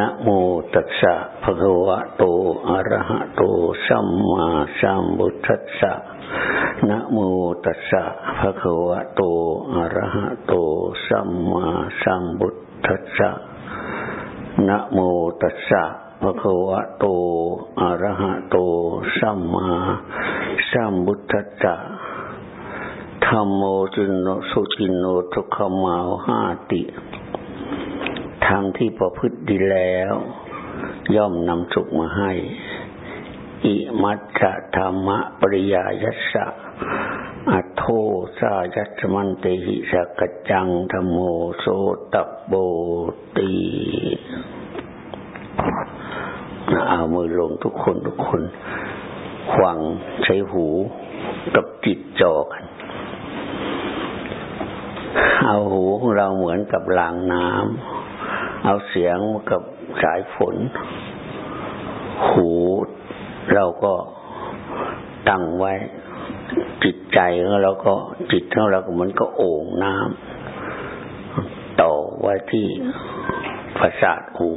นะโมตัสสะภะคะวะโตอะระหะโตสัมมาสัมพุทธัสสะนะโมตัสสะภะคะวะโตอะระหะโตสัมมาสัมพุทธัสสะนะโมตัสสะภะคะวะโตอะระหะโตสัมมาสัมพุทธัสสะธรรมโมจินโนสุจินโนทุกขมาหาติ ธรรมที่ประพฤติดีแล้ว ย่อมนำสุขมาให้ อิมัตสะธรรมะปริยายัสสะอัโทสายัสมันเตหิสกจังธรรมโมโสตโบตีเอามือลงทุกคนทุกคนฟังใช้หูกับจิตจอกัน เอาหูของเราเหมือนกับรางน้ำ เอาเสียงกับสายฝน หูเราก็ตั้งไว้ จิตใจของเราก็จิตของเราก็เหมือนก็โอ่งน้ำต่อไว้ที่ประสาทหู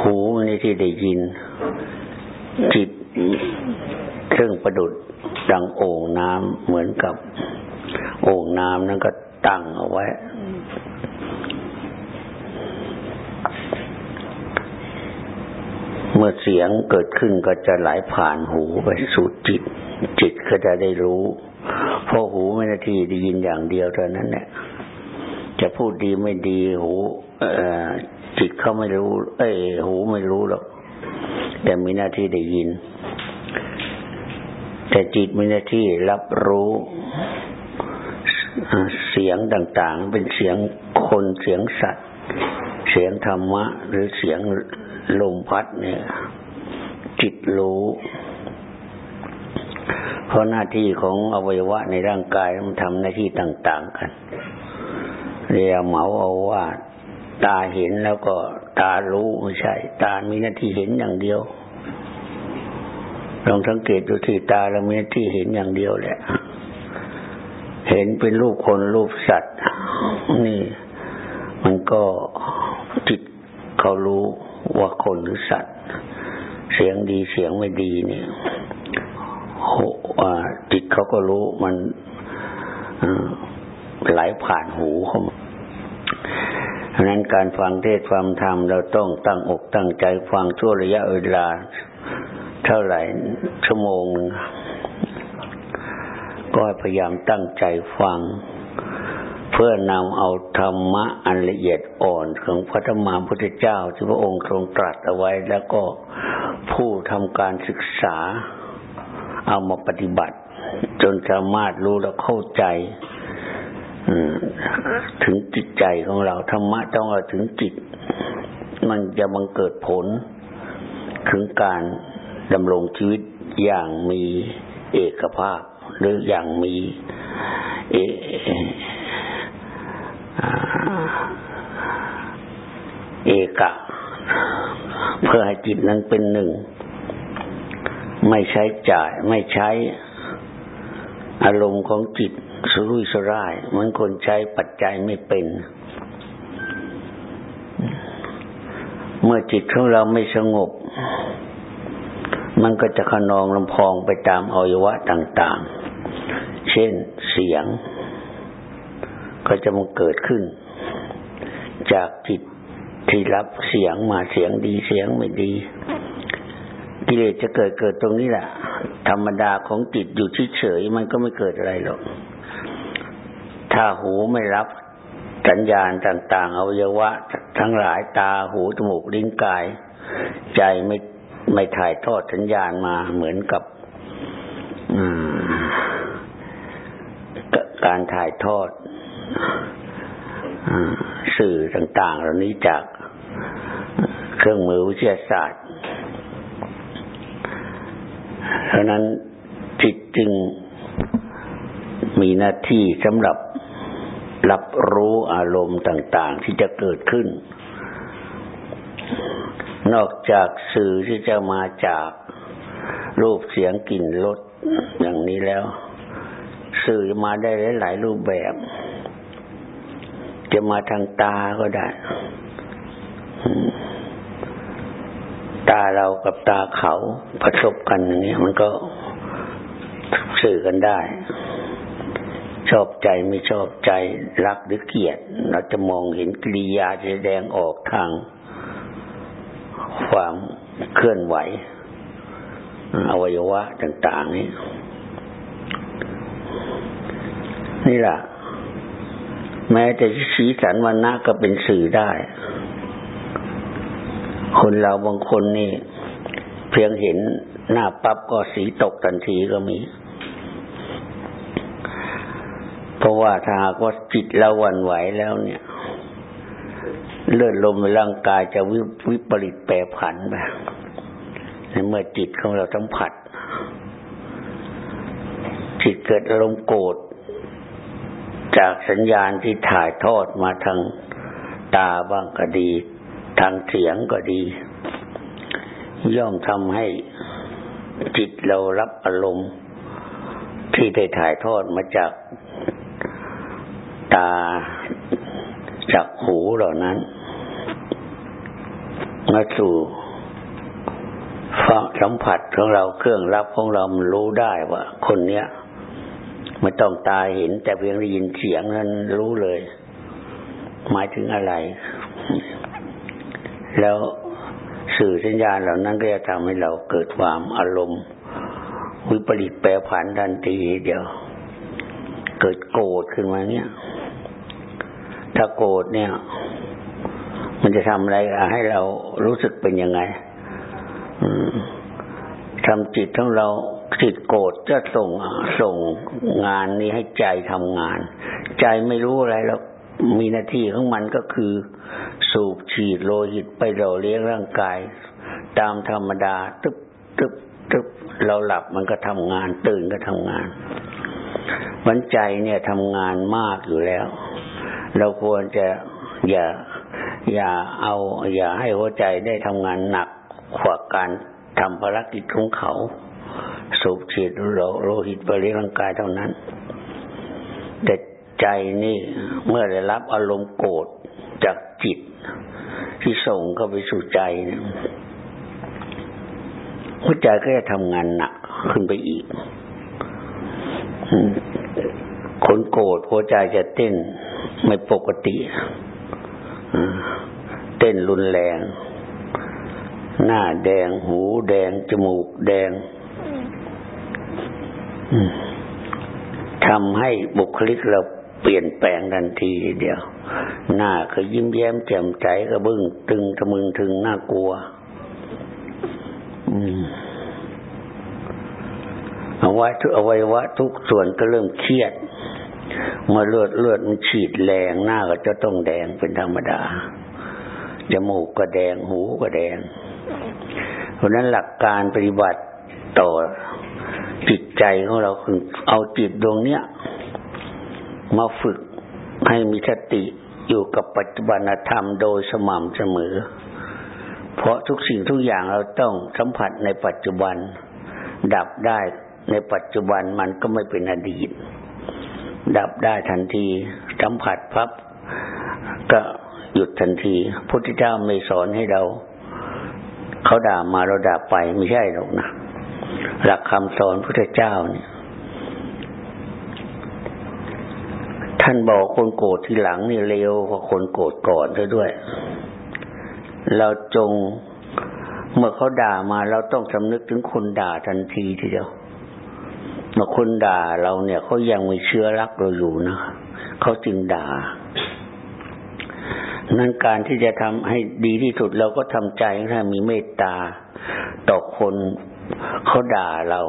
หูนี่ที่ได้ยิน จิตเครื่องประดุดดังโอ่งน้ำเหมือนกับ โอ่งน้ำนั้นก็ตั้งเอาไว้ เมื่อเสียงเกิดขึ้นก็จะไหลผ่านหูไปสู่จิต จิตก็จะได้รู้เพราะหูไม่นาทีได้ยินอย่างเดียวเท่านั้นแหละจะพูดดีไม่ดีหูจิตเขาไม่รู้ เอ้ยหูไม่รู้หรอกแต่มีหน้าที่ได้ยิน แต่จิตมีหน้าที่รับรู้เสียงต่าง ๆ เป็นเสียงคนเสียงสัตว์ เสียงธรรมะ หรือเสียงลมพัดเนี่ย จิตรู้ เพราะหน้าที่ของอวัยวะในร่างกายมันทำหน้าที่ต่าง ๆ กันเรียกเหมาเอาว่า ตาเห็นแล้วก็ตารู้ไม่ใช่ ตามีหน้าที่เห็นอย่างเดียวลองสังเกตดูที่ตาเรามีหน้าที่เห็นอย่างเดียวแหละ เห็นเป็นรูปคนรูปสัตว์ นี่ มันก็ เขารู้ว่าคนหรือสัตว์ เสียงดีเสียงไม่ดีเนี่ยจิตเขาก็รู้มันไหลผ่านหูเขาดังนั้นการฟังเทศฟังธรรมเราต้องตั้งอกตั้งใจฟังชั่วระยะเวลา เท่าไหร่ชั่วโมงนึงก็พยายามตั้งใจฟัง เพื่อนำเอาธรรมะอันละเอียดอ่อนของพระธรรมพุทธเจ้าที่พระองค์ทรงตรัสเอาไว้ แล้วก็ผู้ทำการศึกษาเอามาปฏิบัติ จนสามารถรู้และเข้าใจถึงจิตใจของเราธรรมะต้องเอาถึงจิต มันจะบังเกิดผล ถึงการดำรงชีวิตอย่างมีเอกภาพ หรืออย่างมีเอ เอกะ เพื่อให้จิตนั้นเป็นหนึ่ง ไม่ใช้จ่าย ไม่ใช้ อารมณ์ของจิตสุรุ่ยสุร่ายเหมือนคนใช้ปัจจัยไม่เป็น เมื่อจิตของเราไม่สงบ มันก็จะขนองลำพองไปตามอวัยวะต่าง ๆ เช่นเสียง ก็จะมาเกิดขึ้น จากจิตที่รับเสียงมาเสียงดีเสียงไม่ดี กิเลสจะเกิดเกิดตรงนี้แหละธรรมดาของจิตอยู่เฉยๆมันก็ไม่เกิดอะไรหรอก ถ้าหูไม่รับสัญญาณต่าง ๆอวัยวะ ทั้งหลายตาหูจมูกลิ้นกาย ใจไม่ไม่ถ่ายทอดสัญญาณมาเหมือนกับการถ่ายทอด สื่อต่างๆเหล่านี้จากเครื่องมือวิทยาศาสตร์เพราะนั้นจิตจึงมีหน้าที่สำหรับรับรู้อารมณ์ต่าง ๆ ที่จะเกิดขึ้น นอกจากสื่อที่จะมาจากรูปเสียงกลิ่นรสอย่างนี้แล้ว สื่อมาได้หลายรูปแบบ จะมาทางตาก็ได้ ตาเรากับตาเขาผสบกันอย่างนี้มันก็สื่อกันได้ ชอบใจไม่ชอบใจรักหรือเกลียด เราจะมองเห็นกิริยาแสดงออกทาง ความเคลื่อนไหว อวัยวะต่าง ๆ นี่นี่แหละ แม้แต่สีสันวันนะก็เป็นสื่อได้ คนเราบางคนนี่ เพียงเห็นหน้าปั๊บก็สีตกทันทีก็มี เพราะว่าถ้าหากว่าจิตเราหวั่นไหวแล้วเนี่ย เลือดลมในร่างกายจะวิวปริตแปรผันไปเมื่อจิตของเราสัมผัสจิตเกิดอารมณ์โกรธ จากสัญญาณที่ถ่ายทอดมาทางตาบ้างก็ดี ทางเสียงก็ดี ย่อมทำให้จิตเรารับอารมณ์ ที่ได้ถ่ายทอดมาจากตาจากหูเหล่านั้น มาสู่สัมผัสของเราเครื่องรับของเรามันรู้ได้ว่าคนเนี้ย ไม่ต้องตาเห็น แต่เพียงได้ยินเสียงนั้นรู้เลย หมายถึงอะไร แล้วสื่อสัญญาณเหล่านั้นก็จะทำให้เราเกิดความอารมณ์ วิปริตแปรผันทันทีเดียว เกิดโกรธขึ้นมาเนี่ย ถ้าโกรธเนี่ย มันจะทำอะไรให้เรารู้สึกเป็นยังไงทำจิตของเรา จิตโกรธจะส่งส่งงานนี้ให้ใจทำงาน ใจไม่รู้อะไรแล้วมีหน้าที่ของมันก็คือ สูบฉีดโลหิตไปเราเลี้ยงร่างกาย ตามธรรมดา ตึ๊บตึ๊บตึ๊บเราหลับมันก็ทำงาน ตื่นก็ทำงานวันใจเนี่ยทำงานมากอยู่แล้ว เราควรจะอย่าอย่าเอา อย่าให้หัวใจได้ทำงานหนักกว่าการทำภารกิจของเขา สูบฉีดโลหิตไปเลี้ยงร่างกายเท่านั้น แต่ใจนี่เมื่อได้รับอารมณ์โกรธจากจิต ที่ส่งเข้าไปสู่ใจเนี่ยหัวใจก็จะทำงานหนักขึ้นไปอีกคนโกรธหัวใจจะเต้นไม่ปกติ เต้นรุนแรง หน้าแดง หูแดง จมูกแดง ทำให้บุคลิกเราเปลี่ยนแปลงทันทีเดียว หน้าก็ยิ้มแย้มแจ่มใสก็บึ้งตึงทะมึงถึงน่ากลัวเอาไว้ทุกอวัยวะทุกส่วนก็เริ่มเครียดเมื่อเลือดเลือดมันฉีดแรงหน้าก็จะต้องแดงเป็นธรรมดาจมูกก็แดงหูก็แดง เพราะนั้นหลักการปฏิบัติต่อ จิตใจของเราคือเอาจิตดวงเนี้ยมาฝึกให้มีสติอยู่กับปัจจุบันธรรมโดยสม่ำเสมอ เพราะทุกสิ่งทุกอย่างเราต้องสัมผัสในปัจจุบัน ดับได้ในปัจจุบันมันก็ไม่เป็นอดีต ดับได้ทันทีสัมผัสพับก็หยุดทันทีพุทธเจ้าไม่สอนให้เรา เขาด่ามาเราด่าไปไม่ใช่หรอกนะ หลักคำสอนพระเจ้าเนี่ยท่านบอกคนโกรธทีหลังนี่เร็วกว่าคนโกรธก่อนซะด้วย เราจงเมื่อเขาด่ามาเราต้องสำนึกถึงคนด่าทันทีทีเดียวเมื่อคนด่าเราเนี่ยเขายังมีเชื้อรักเราอยู่นะเขาจึงด่า นั้นการที่จะทำให้ดีที่สุดเราก็ทำใจให้มีเมตตา ต่อคน เขาด่าเรา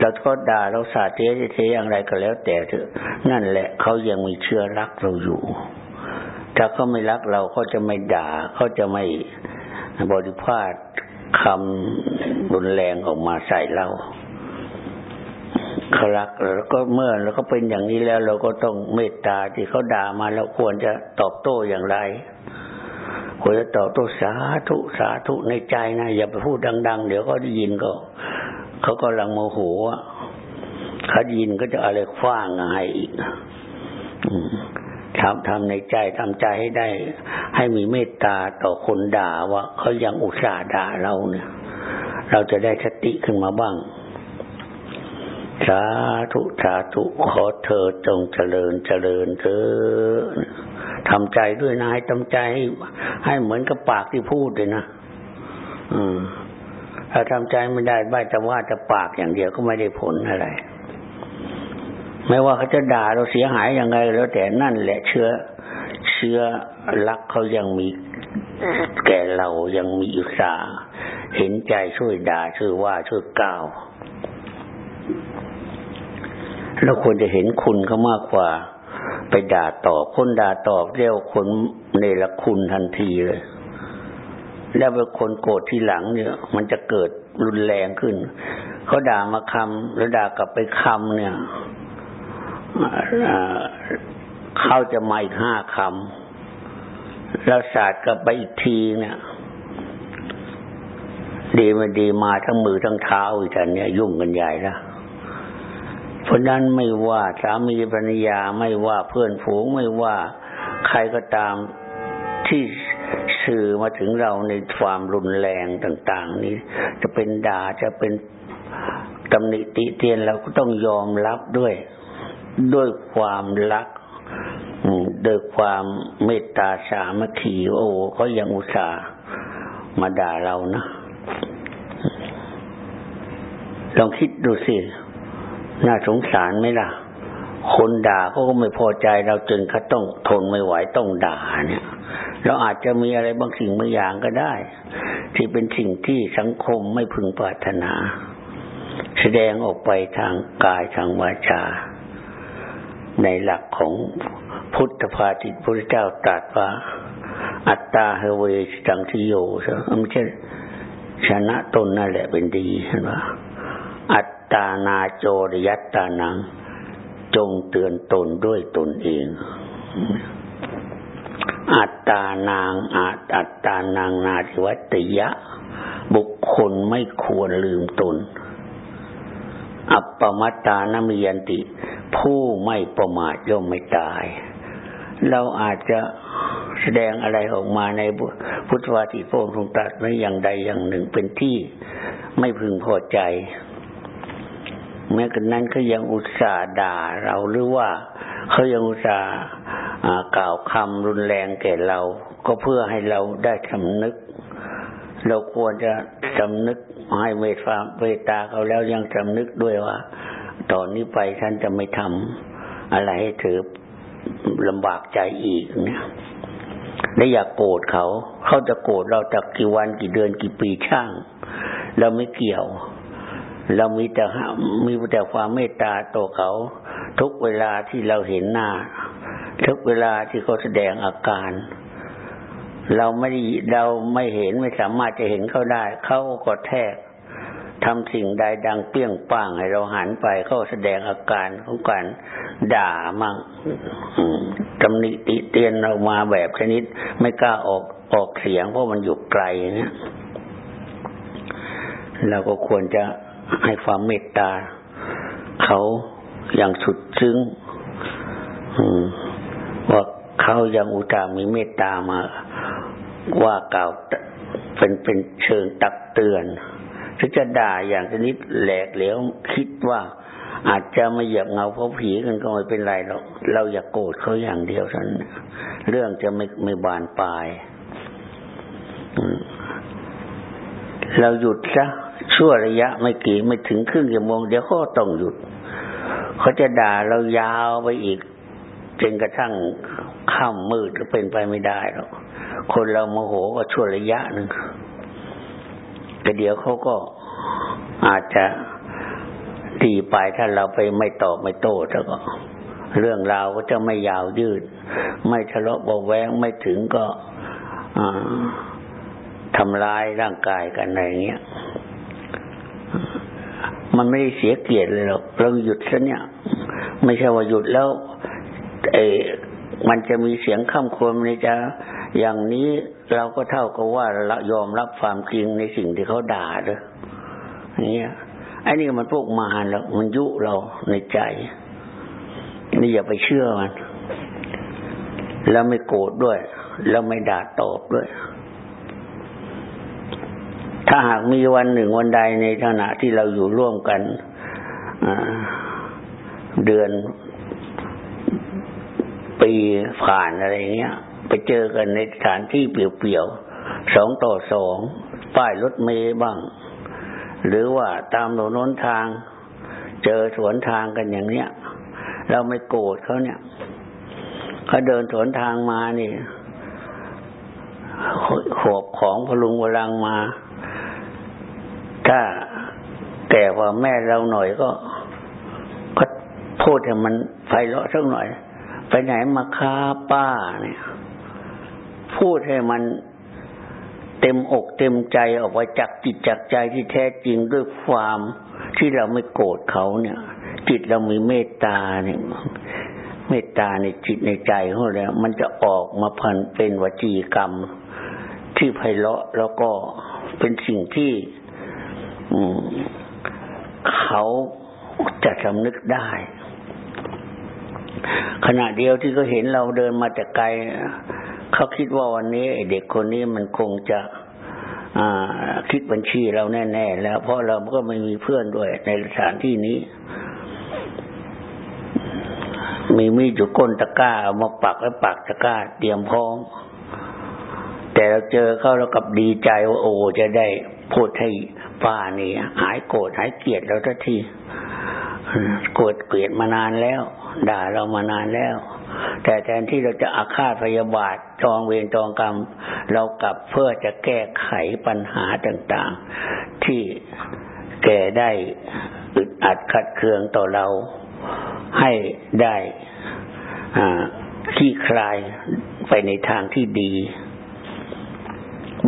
แล้วก็ด่าเราสาเทเทอย่างไรก็แล้วแต่เถอะ นั่นแหละเขายังมีเชื่อรักเราอยู่ ถ้าเขาไม่รักเราเขาจะไม่ด่าเขาจะไม่บริพาทคำรุนแรงออกมาใส่เราเขารักแล้วก็เมื่อแล้วก็เป็นอย่างนี้แล้ว เราก็ต้องเมตตาที่เขาด่ามาเราควรจะตอบโต้อย่างไร ควรจะตอบตัวสาธุสาธุในใจนะ อย่าไปพูดดัง ๆ เดี๋ยวก็ได้ยินก็เขาก็ลังโมโหเขาได้ยินก็จะอะไรคว้างให้อีกทำทำในใจทำใจให้ได้ ให้มีเมตตาต่อคนด่าว่าเขายังอุตส่าห์ด่าเราเนี่ย เราจะได้สติขึ้นมาบ้างสาธุสาธุขอเธอจงเจริญเจริญเธอ ทำใจด้วยนะให้ทำใจให้ให้เหมือนกับปากที่พูดเลยนะอืม ถ้าทำใจไม่ได้บ้าจะว่าจะปากอย่างเดียวก็ไม่ได้ผลอะไร ไม่ว่าเขาจะด่าเราเสียหายยังไง แล้วแต่นั่นแหละเชื้อ เชื้อรักเขายังมีแก่เรายังมีอุตสาห์เห็นใจช่วยด่าช่วยว่าช่วยกล่าวเราควรจะเห็นคุณเขามากกว่า ไปด่าตอบ คนด่าตอบเรียกคนเนรคุณทันทีเลย แล้วเป็นคนโกรธทีหลังเนี่ย มันจะเกิดรุนแรงขึ้น เขาด่ามาคำแล้วด่ากลับไปคำเนี่ยเขาจะมาอีกห้าคำแล้วศาสตร์กลับไปอีกทีเนี่ยดีมาดีมาทั้งมือทั้งเท้าอีกแต่เนี่ยยุ่งกันใหญ่แล้ว เพราะนั้นไม่ว่าสามีภรรยาไม่ว่าเพื่อนฝูงไม่ว่าใครก็ตามที่สื่อมาถึงเราในความรุนแรงต่าง ๆ นี้ จะเป็นด่าจะเป็นตำหนิติเตียนเราก็ต้องยอมรับด้วย ด้วยความรักด้วยความเมตตาสามัคคีโอ้เขายังอุตส่าห์มาด่าเรานะลองคิดดูสิ น่าสงสารไหมล่ะ คนด่าเขาก็ไม่พอใจเราจนเขาต้องทนไม่ไหวต้องด่าเนี่ยเราอาจจะมีอะไรบางสิ่งบางอย่างก็ได้ ที่เป็นสิ่งที่สังคมไม่พึงปรารถนา แสดงออกไปทางกายทางวาจา ในหลักของพุทธภาติพระเจ้าตรัสว่า อัตตาเฮเวสังทิโยใช่ไหมไม่ใช่ชนะตนนั่นแหละเป็นดีเห็นไหมอัต ตานาโจรยัตตานัง จงเตือนตนด้วยตนเอง อัตตานางอาอัตตานางนาทิวัตยะ บุคคลไม่ควรลืมตน อัปปมัตตานมิยันติ ผู้ไม่ประมาทย่อมไม่ตาย เราอาจจะแสดงอะไรออกมาในพุทธวาทีพระองทรงตรัสไว้อย่างใดอย่างหนึ่งเป็นที่ไม่พึงพอใจ แม้กระนั้นเขายังอุตส่าห์ด่าเราหรือว่าเขายังอุตส่าห์กล่าวคำรุนแรงแก่เรา ก็เพื่อให้เราได้สำนึก เราควรจะสำนึกให้เมตตาเมตตาเขาแล้วยังสำนึกด้วยว่าตอนนี้ไปท่านจะไม่ทำอะไรให้เธอลำบากใจอีกเนี่ยและอย่ากโกรธเขา เขาจะโกรธเราจากกี่วันกี่เดือนกี่ปีช่าง เราไม่เกี่ยว เรามีแต่มีแต่ความเมตตาต่อเขา ทุกเวลาที่เราเห็นหน้า ทุกเวลาที่เขาแสดงอาการ เราไม่เราไม่เห็นไม่สามารถจะเห็นเขาได้ เขาก็แทกทำสิ่งใดดังเปี้ยงป้างให้เราหันไปเขาแสดงอาการของการด่ามั่งตำหนิติเตียนเรามาแบบชนิด ไม่กล้าออกออกเสียงเพราะมันอยู่ไกลเนี่ยเราก็ควรจะ ให้ความเมตตา เขาอย่างสุดซึ้งว่าเขายังอุตามีเมตตามา ว่ากล่าวเป็นเป็นเชิงตักเตือนถ้าจะด่าอย่างชนิดแหลกเหลวคิดว่าอาจจะม่เหยียบเงาเพราะผีกันก็ไม่เป็นไรหรอกเราอย่ากโกรธเขาอย่างเดียวเท่านั้นเรื่องจะไม่ไม่บานปลายเราหยุดซะ ชั่วระยะไม่กี่ไม่ถึงครึ่งชั่วโมงเดี๋ยวเขาต้องหยุด เขาจะด่าเรายาวไปอีกจนกระทั่งค่ำมืดก็เป็นไปไม่ได้หรอกคนเราโมโหก็ชั่วระยะหนึ่งแต่เดี๋ยวเขาก็อาจจะดีไปถ้าเราไปไม่ตอบไม่โต้แล้วก็ เรื่องราวก็จะไม่ยาวยืด ไม่ทะเลาะเบาแวงไม่ถึงก็ทำลายร่างกายกันอะไรเงี้ย มันไม่ได้เสียเกียรติเลยหรอกเราหยุดซะเนี่ย ไม่ใช่ว่าหยุดแล้วเอมันจะมีเสียงข้ามควรในจะอย่างนี้เราก็เท่ากับว่าเรายอมรับความจริงในสิ่งที่เขาด่าเลยนี่ไอ้นี่มันพวกมารแล้วมันยุเราในใจ นี่อย่าไปเชื่อมัน แล้วไม่โกรธด้วย แล้วไม่ด่าตอบด้วย ถ้าหากมีวันหนึ่งวันใดในขณะที่เราอยู่ร่วมกันเดือนปีผ่านอะไรเงี้ย ไปเจอกันในสถานที่เปลี่ยวๆสองต่อสองป้ายรถเมย์บ้าง หรือว่าตามถนนทาง เจอสวนทางกันอย่างเนี้ย เราไม่โกรธเขาเนี่ยเขาเดินสวนทางมานี่ขวบของพลุงพลังมา ถ้าแก่กว่าแม่เราหน่อยก็ก็พูดให้มันไพเราะสักหน่อย ไปไหนมาค้าป้าเนี่ย พูดให้มันเต็มอกเต็มใจออกมาจากจิตจากใจที่แท้จริงด้วยความที่เราไม่โกรธเขาเนี่ย จิตเรามีเมตตาเนี่ยเมตตาในจิตในใจของเรามันจะออกมาพันเป็นวจีกรรม ที่ไพเราะแล้วก็เป็นสิ่งที่ เขาจะสำนึกได้ ขณะเดียวที่เขาเห็นเราเดินมาแต่ไกล เขาคิดว่าวันนี้เด็กคนนี้มันคงจะคิดบัญชีเราแน่ ๆ แล้ว เพราะเราก็ไม่มีเพื่อนด้วยในสถานที่นี้ มีมีดอยู่ก้นตะกร้าเอามาปักแล้วปักตะกร้า เตรียมพร้อม แต่เราเจอเขาเรากับดีใจว่าโอ้จะได้พูดให้ ป้านี่หายโกรธหายเกลียดเราทันทีโกรธเกลียดมานานแล้ว ด่าเรามานานแล้ว แต่แทนที่เราจะอาฆาตพยาบาทจองเวรจองกรรม เรากลับเพื่อจะแก้ไขปัญหาต่าง ๆ ที่แก่ได้อึดอัดขัดเคืองต่อเราให้ได้ขี้คลายไปในทางที่ดี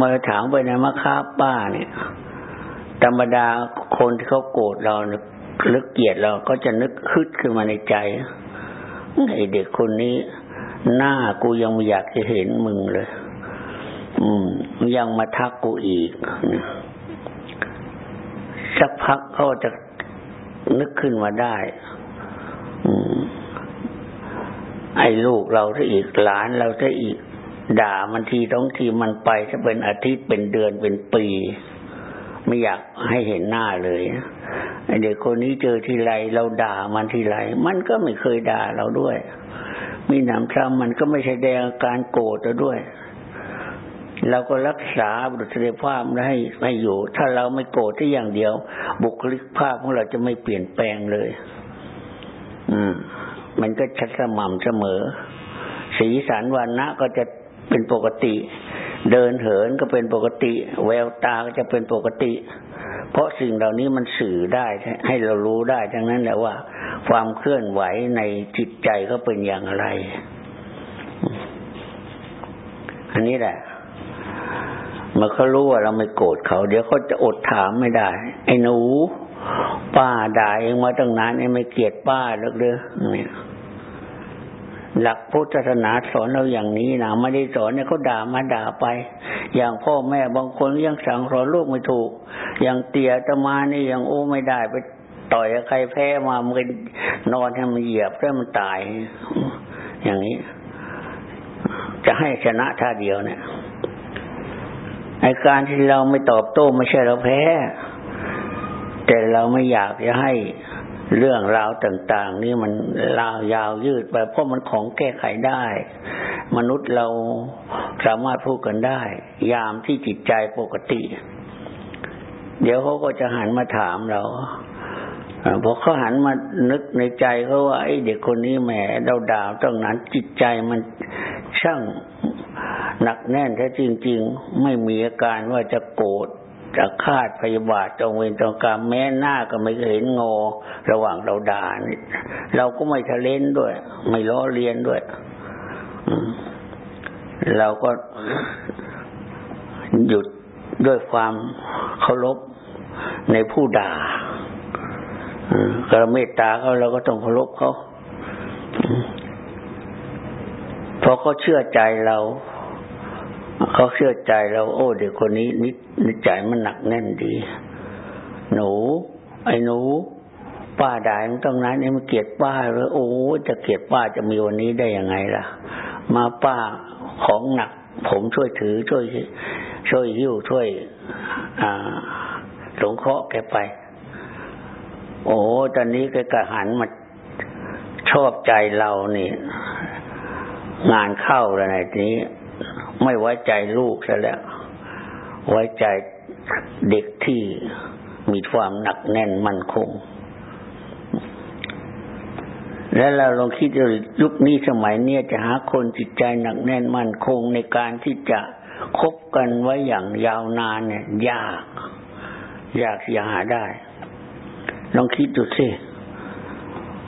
มื่อถามไปในมะค้าป้าเนี่ย ธรรมดาคนที่เขาโกรธเราหรือเกลียดเราก็จะนึกฮึดขึ้นมาในใจไอเด็กคนนี้ หน้ากูยังไม่อยากจะเห็นมึงเลย อืม ยังมาทักกูอีกสักพักเขาจะนึกขึ้นมาได้อืมไอ้ลูกเราจะอีกหลานเราจะอีก ด่ามันทีท้องทีมันไปจะเป็นอาทิตย์เป็นเดือนเป็นปี ไม่อยากให้เห็นหน้าเลยเด็กคนนี้เจอทีไรเราด่ามันทีไรมันก็ไม่เคยด่าเราด้วย มีหนำซ้ำมันก็ไม่ใช่แดงการโกรธเราด้วย เราก็รักษาบุตรภาพให้ให้อยู่ ถ้าเราไม่โกรธที่อย่างเดียว บุคลิกภาพของเราจะไม่เปลี่ยนแปลงเลย อืม มันก็ชัดสม่ำเสมอ สีสันวันนะก็จะเป็นปกติ เดินเหินก็เป็นปกติ แววตาก็จะเป็นปกติ เพราะสิ่งเหล่านี้มันสื่อได้ให้เรารู้ได้ทั้งนั้นแหละว่า ความเคลื่อนไหวในจิตใจเขาเป็นอย่างไร อันนี้แหละเมื่อเขารู้ว่าเราไม่โกรธเขา เดี๋ยวเขาจะอดถามไม่ได้ ไอ้หนู ป้าด่าเองมาตั้งนานไอ้ไม่เกลียดป้าหรอกเด้อเนี่ย หลักพุทธศาสนาสอนเราอย่างนี้นะไม่ได้สอนเนี่ยเขาด่ามาด่าไป อย่างพ่อแม่บางคนยังสั่งสอนลูกไม่ถูก อย่างเตี่ยตมานี่ยังโอ้ไม่ได้ไปต่อยใครแพ้มามันนอนให้มันเหยียบให้มันตาย อย่างนี้ จะให้ชนะท่าเดียวเนี่ยในการที่เราไม่ตอบโต้ไม่ใช่เราแพ้ แต่เราไม่อยากจะให้ เรื่องราวต่าง ๆ นี่มันลาว ยาวยืดไปเพราะมันของแก้ไขได้ มนุษย์เราสามารถพูดกันได้ ยามที่จิตใจปกติ เดี๋ยวเขาก็จะหันมาถามเราพอเขาหันมานึกในใจเขาว่าไอ้เด็กคนนี้แหมเราด่าตรงนั้นจิตใจมันช่างหนักแน่นแท้จริง ๆ ไม่มีอาการว่าจะโกรธ จะคาดพยาบาทจองเวรจองกรรมแม้หน้าก็ไม่เห็นงอระหว่างเราด่านี่เราก็ไม่ทะเลนด้วย ไม่ล้อเลียนด้วยเราก็หยุดด้วยความเคารพในผู้ด่ากระเมตตาเขาเราก็ต้องเคารพเขาเพราะเขาเชื่อใจเรา เขาเชื่อใจเราโอ้เด็กคนนี้นินิใจมันหนักแน่นดี หนู ไอ้หนูป้าด่ามันต้องนั้นนี่มันเกลียดป้าเลยโอ้จะเกลียดป้าจะมีวันนี้ได้ยังไงล่ะ มาป้าของหนัก ผมช่วยถือช่วย ช่วยหิ้วช่วยสงเคราะห์แกไป โอ้ตอนนี้แกกระหันมาชอบใจเรานี่ งานเข้าแล้วในนี้ ไม่ไว้ใจลูกซะแล้ว ไว้ใจเด็กที่มีความหนักแน่นมั่นคง แล้วเราลองคิดดูยุคนี้สมัยเนี้ยจะหาคนจิตใจหนักแน่นมั่นคงในการที่จะคบกันไว้อย่างยาวนานเนี่ย ยาก ยากจะหาได้ ลองคิดดูสิ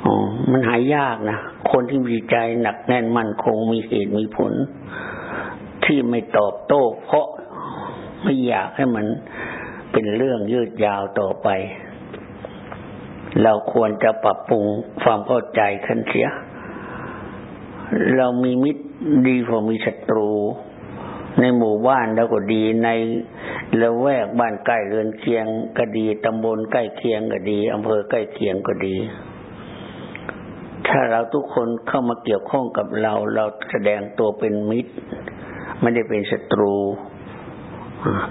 อ๋อมันหายากนะ คนที่มีใจหนักแน่นมั่นคงมีเหตุมีผล ที่ไม่ตอบโต้ เพราะไม่อยากให้มันเป็นเรื่องยืดยาวต่อไป เราควรจะปรับปรุงความเข้าใจขึ้นเสีย เรามีมิตรดีกว่ามีศัตรู ในหมู่บ้านแล้วก็ดีในละแวกบ้านใกล้เรือนเคียงก็ดีตำบลใกล้เคียงก็ดีอำเภอใกล้เคียงก็ดี ถ้าเราทุกคนเข้ามาเกี่ยวข้องกับเรา เราแสดงตัวเป็นมิตร ไม่ได้เป็นศัตรู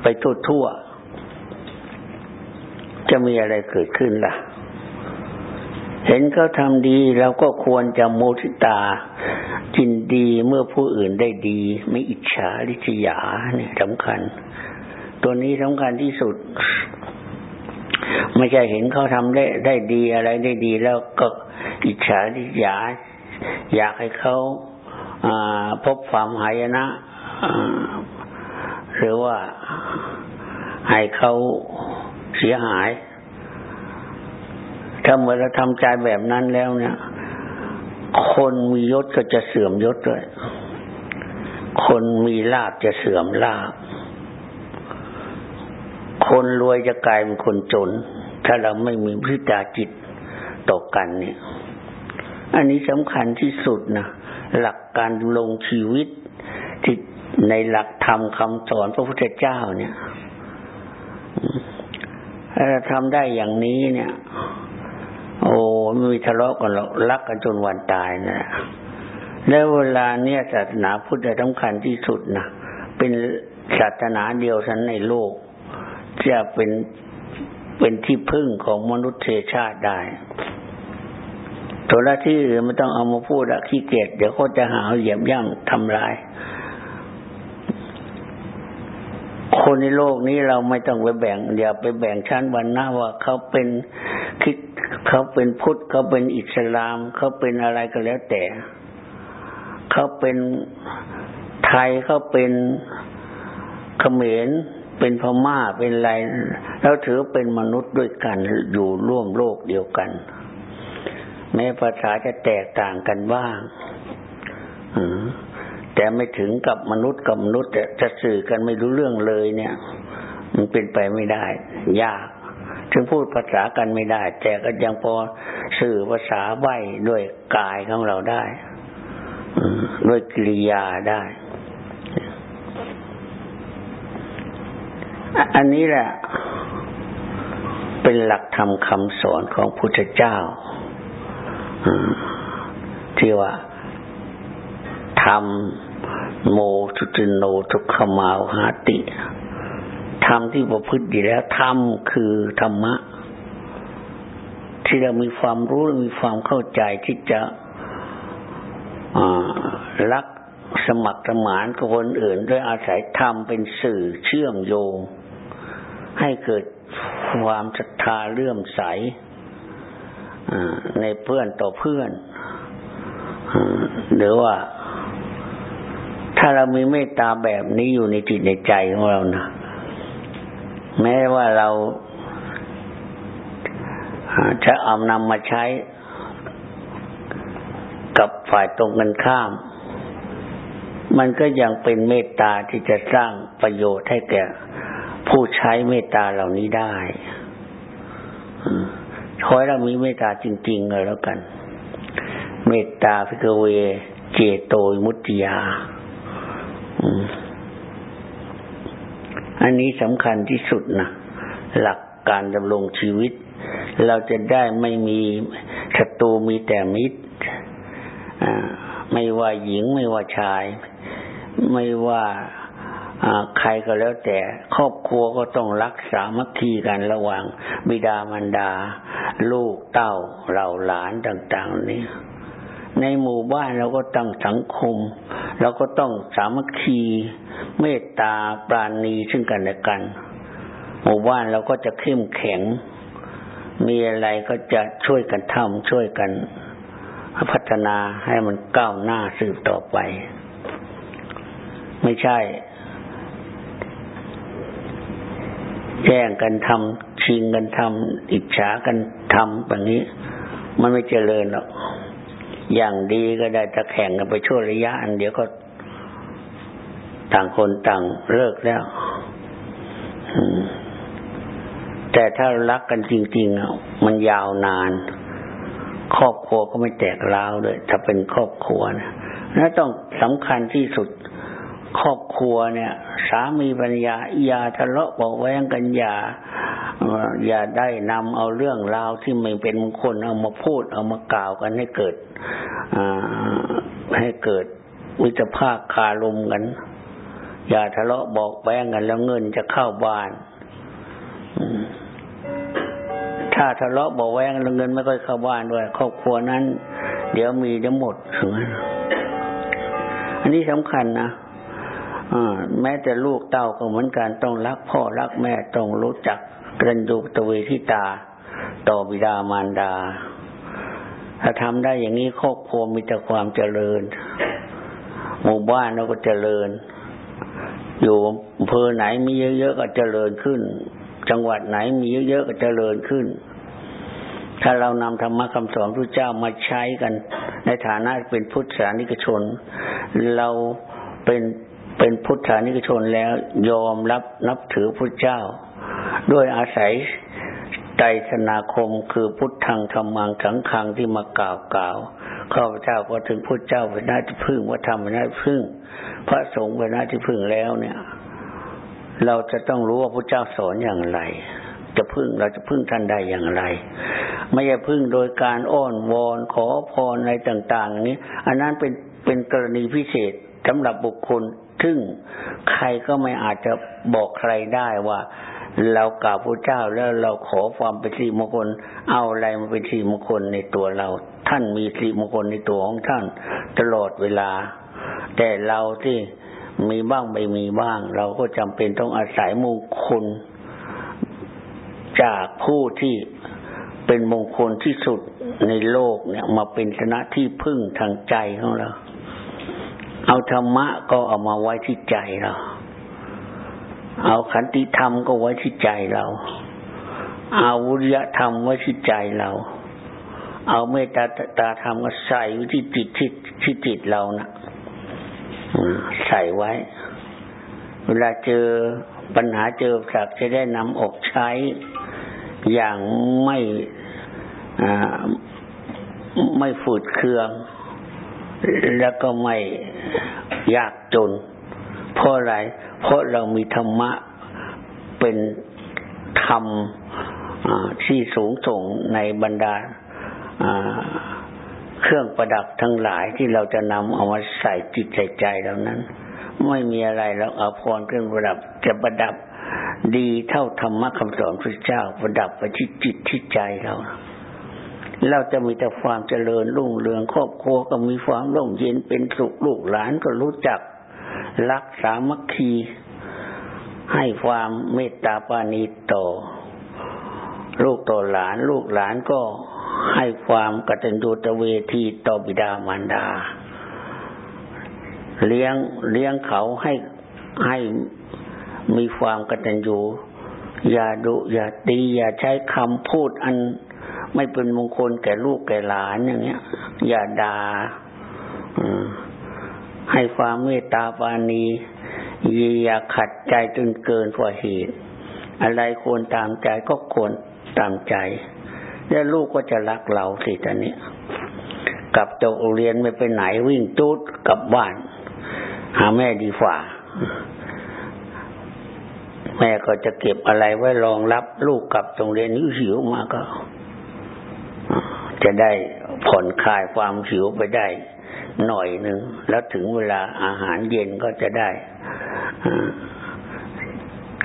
ไปทั่ว จะมีอะไรเกิดขึ้นล่ะ เห็นเขาทำดีเราก็ควรจะโมทิตาจินดีเมื่อผู้อื่นได้ดี ไม่อิจฉาริษยาเนี่ยสำคัญ ตัวนี้สำคัญที่สุด ไม่ใช่เห็นเขาทำได้ได้ดีอะไรได้ดีแล้วก็อิจฉาริษยา อยากให้เขาพบความหายนะ หรือว่าให้เขาเสียหาย ถ้าเมื่อเราทำใจแบบนั้นแล้วเนี่ย คนมียศก็จะเสื่อมยศด้วย คนมีลาบจะเสื่อมลาบ คนรวยจะกลายเป็นคนจน ถ้าเราไม่มีพิจาจิตต่อกันเนี่ย อันนี้สำคัญที่สุดนะ หลักการลงชีวิต ในหลักธรรมคำสอนพระพุทธเจ้าเนี่ยถ้าเราทำได้อย่างนี้เนี่ย โอ้ไม่มีทะเลาะกันหรอกรักกันจนวันตายนะแล้วเวลาเนี่ยศาสนาพุทธสำคัญที่สุดนะเป็นศาสนาเดียวฉันในโลก จะเป็นเป็นที่พึ่งของมนุษยชาติได้โทรที่อื่นไม่ต้องเอามาพูดละขี้เกียจเดี๋ยวเขาจะหาเหยียบย่ำทำลาย คนในโลกนี้เราไม่ต้องไปแบ่ง อย่าไปแบ่งชั้นวันหน้าว่าเขาเป็นคิดเขาเป็นพุทธเขาเป็นอิสลาม เขาเป็นอะไรก็แล้วแต่ เขาเป็นไทยเขาเป็นเขมรเป็นพม่าเป็นอะไรเราถือเป็นมนุษย์ด้วยกันอยู่ร่วมโลกเดียวกัน แม้ภาษาจะแตกต่างกันบ้าง แต่ไม่ถึงกับมนุษย์กับมนุษย์จะสื่อกันไม่รู้เรื่องเลยเนี่ย มันเป็นไปไม่ได้ ยาก ถึงพูดภาษากันไม่ได้ แต่ก็ยังพอสื่อภาษาใบด้วยกายของเราได้ด้วยกิริยาได้ อันนี้แหละ เป็นหลักธรรมคำสอนของพุทธเจ้าที่ว่าทำ โมทุติโนทุกขมาวหาติธรรมที่ประพฤติดีแล้วธรรมคือธรรมะ ที่เรามีความรู้มีความเข้าใจที่จะรักสมัครสมานกับคนอื่นด้วยอาศัยธรรมเป็นสื่อเชื่อมโยง ให้เกิดความศรัทธาเลื่อมใสในเพื่อนต่อเพื่อนหรือว่า ถ้าเรามีเมตตาแบบนี้อยู่ในจิตในใจของเรานะแม้ว่าเราจะเอานำมาใช้กับฝ่ายตรงกันข้าม มันก็ยังเป็นเมตตาที่จะสร้างประโยชน์ให้แก่ผู้ใช้เมตตาเหล่านี้ได้ขอให้เรามีเมตตาจริงๆเลยแล้วกัน เมตตาพิกเว เจโตมุตติยา อันนี้สำคัญที่สุดนะหลักการดำรงชีวิต เราจะได้ไม่มีศัตรูมีแต่มิตรไม่ว่าหญิงไม่ว่าชาย ไม่ว่าใครก็แล้วแต่ครอบครัวก็ต้องรักษามัคคีกันระหว่าง บิดามารดา ลูกเต้าเหล่าหลานต่าง ๆ นี้ในหมู่บ้านเราก็ตั้งสังคม เราก็ต้องสามัคคีเมตตาปราณีซึ่งกันและกัน หมู่บ้านเราก็จะเข้มแข็ง มีอะไรก็จะช่วยกันทำช่วยกัน พัฒนาให้มันก้าวหน้าสืบต่อไป ไม่ใช่แย่งกันทำชิงกันทำอิจฉากันทำแบบนี้ มันไม่เจริญหรอก อย่างดีก็ได้จะแข่งกันไปช่วระยะ อันเดียวก็ต่างคนต่างเลิกแล้วแต่ถ้ารักกันจริงๆมันยาวนาน ครอบครัวก็ไม่แตกร้าวด้วยถ้าเป็นครอบครัวนะนั่นต้องสำคัญที่สุด ครอบครัวเนี่ย สามีปัญญาอย่าทะเลาะบอกแว้งกันอย่าอย่าได้นำเอาเรื่องราวที่ไม่เป็นมงคลเอามาพูดเอามากล่าวกันให้เกิดให้เกิดวิจภาคคารมกัน อย่าทะเลาะบอกแว้งกันแล้วเงินจะเข้าบ้านถ้าทะเลาะบอกแว้งแล้วเงินไม่ค่อยเข้าบ้านด้วย ครอบครัวนั้น เดี๋ยวมีเดี๋ยวหมดถึงอันนี้สำคัญนะ แม้แต่ลูกเต้าก็เหมือนกันต้องรักพ่อรักแม่ต้องรู้จักกันดูตเวทิตา ต่อบิดามารดา ถ้าทำได้อย่างนี้ครอบครัวมีแต่ความเจริญ หมู่บ้านเราก็เจริญ อยู่อำเภอไหนมีเยอะๆก็เจริญขึ้น จังหวัดไหนมีเยอะๆก็เจริญขึ้น ถ้าเรานำธรรมะคำสอนพระเจ้ามาใช้กัน ในฐานะเป็นพุทธศาสนิกชน เราเป็น เป็นพุทธานิกชนแล้วยอมรับนับถือพระเจ้า ด้วยอาศัยใจสนาคมคือพุทธังธรรมังขังขังที่มากล่าวกล่าวข้าพเจ้าก็ถึงพระเจ้าเป็นหน้าที่พึ่งว่าทำเป็นหน้าที่พึ่ง พระสงฆ์เป็นหน้าที่พึ่งแล้วเนี่ย เราจะต้องรู้ว่าพระเจ้าสอนอย่างไร จะพึ่งเราจะพึ่งท่านได้อย่างไร ไม่ใช่พึ่งโดยการอ้อนวอนขอพรอะไรต่าง ๆ นี้ อันนั้นเป็นเป็นกรณีพิเศษสำหรับบุคคล ซึ่งใครก็ไม่อาจจะบอกใครได้ว่า เรากราบพระเจ้าแล้วเราขอความเป็นสิริมงคล เอาอะไรมาเป็นสิริมงคลในตัวเรา ท่านมีสิริมงคลในตัวของท่านตลอดเวลา แต่เราที่มีบ้างไม่มีบ้าง เราก็จำเป็นต้องอาศัยมงคล จากผู้ที่เป็นมงคลที่สุดในโลกเนี่ย มาเป็นชนะที่พึ่งทางใจของเรา เอาธรรมะก็เอามาไว้ที่ใจเรา เอาขันติธรรมก็ไว้ที่ใจเรา เอาวุริยธรรมไว้ที่ใจเรา เอาเมตตาตาธรรมก็ใส่ไว้ที่จิตที่ที่จิตเรานะใส่ไว้ เวลาเจอปัญหาเจอสักจะได้นำออกใช้อย่างไม่ไม่ฝืดเคือง แล้วก็ไม่ยากจน เพราะอะไร เพราะเรามีธรรมะเป็นธรรมที่สูงส่งในบรรดาเครื่องประดับทั้งหลายที่เราจะนำเอามาใส่จิตใส่ใจเรานั้น ไม่มีอะไรแล้วเอาพรเครื่องประดับจะประดับดีเท่าธรรมะคำสอนพระเจ้าประดับไปที่จิตที่ใจเรา เราจะมีแต่ความเจริญรุ่งเรืองครอบครัวก็มีความร่มเย็นเป็นสุขลูกหลานก็รู้จักรักษามัคคี ให้ความเมตตาปานีต่อ ลูกต่อหลานลูกหลานก็ให้ความกตัญญูตเวทีต่อบิดามารดา เลี้ยงเลี้ยงเขาให้ให้มีความกตัญญูอย่าดุอย่าตีอย่าใช้คำพูดอัน ไม่เป็นมงคลแก่ลูกแก่หลานอย่างเงี้ย อย่าดา่าให้ความเมตตาปานีอย่าขัดใจจนเกินกว่าเหตุ อะไรควรตามใจก็ควรตามใจ แล้วลูกก็จะรักเราสิตอนนี้กลับจากเรียนไม่ไปไหนวิ่งตูดกลับบ้าน หาแม่ดีฝ่าแม่ก็จะเก็บอะไรไว้รองรับลูกกลับโรงเรียนหิวมาก็ จะได้ผ่อนคลายความหิวไปได้หน่อยหนึ่ง แล้วถึงเวลาอาหารเย็นก็จะได้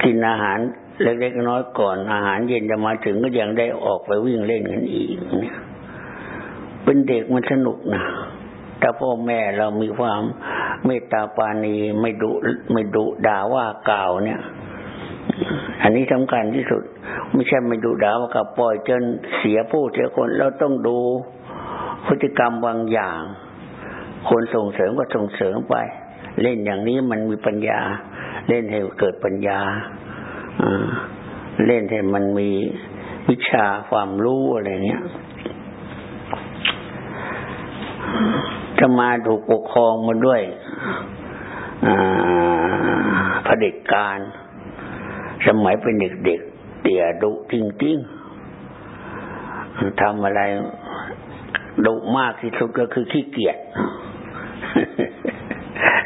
กินอาหารเล็กๆน้อยก่อนอาหารเย็นจะมาถึงก็ยังได้ออกไปวิ่งเล่นกันอีกเนี่ยเป็นเด็กมันสนุกนะถ้าพ่อแม่เรามีความเมตตาปานีไม่ดุไม่ดุด่าว่ากล่าวเนี่ย อันนี้สำคัญที่สุด ไม่ใช่ไม่ดุด่าว่ากับปล่อยจนเสียผู้เสียคนเราต้องดูพฤติกรรมบางอย่าง คนส่งเสริมก็ส่งเสริมไป เล่นอย่างนี้มันมีปัญญา เล่นให้เกิดปัญญาเล่นให้มันมีวิชาความรู้อะไรเงี้ยจะมาถูกปกครองมาด้วยผด็จการ สมัยเป็นเด็กๆเตี่ยดุจริงๆทำอะไรดุมากที่สุดก็คือขี้เกียจ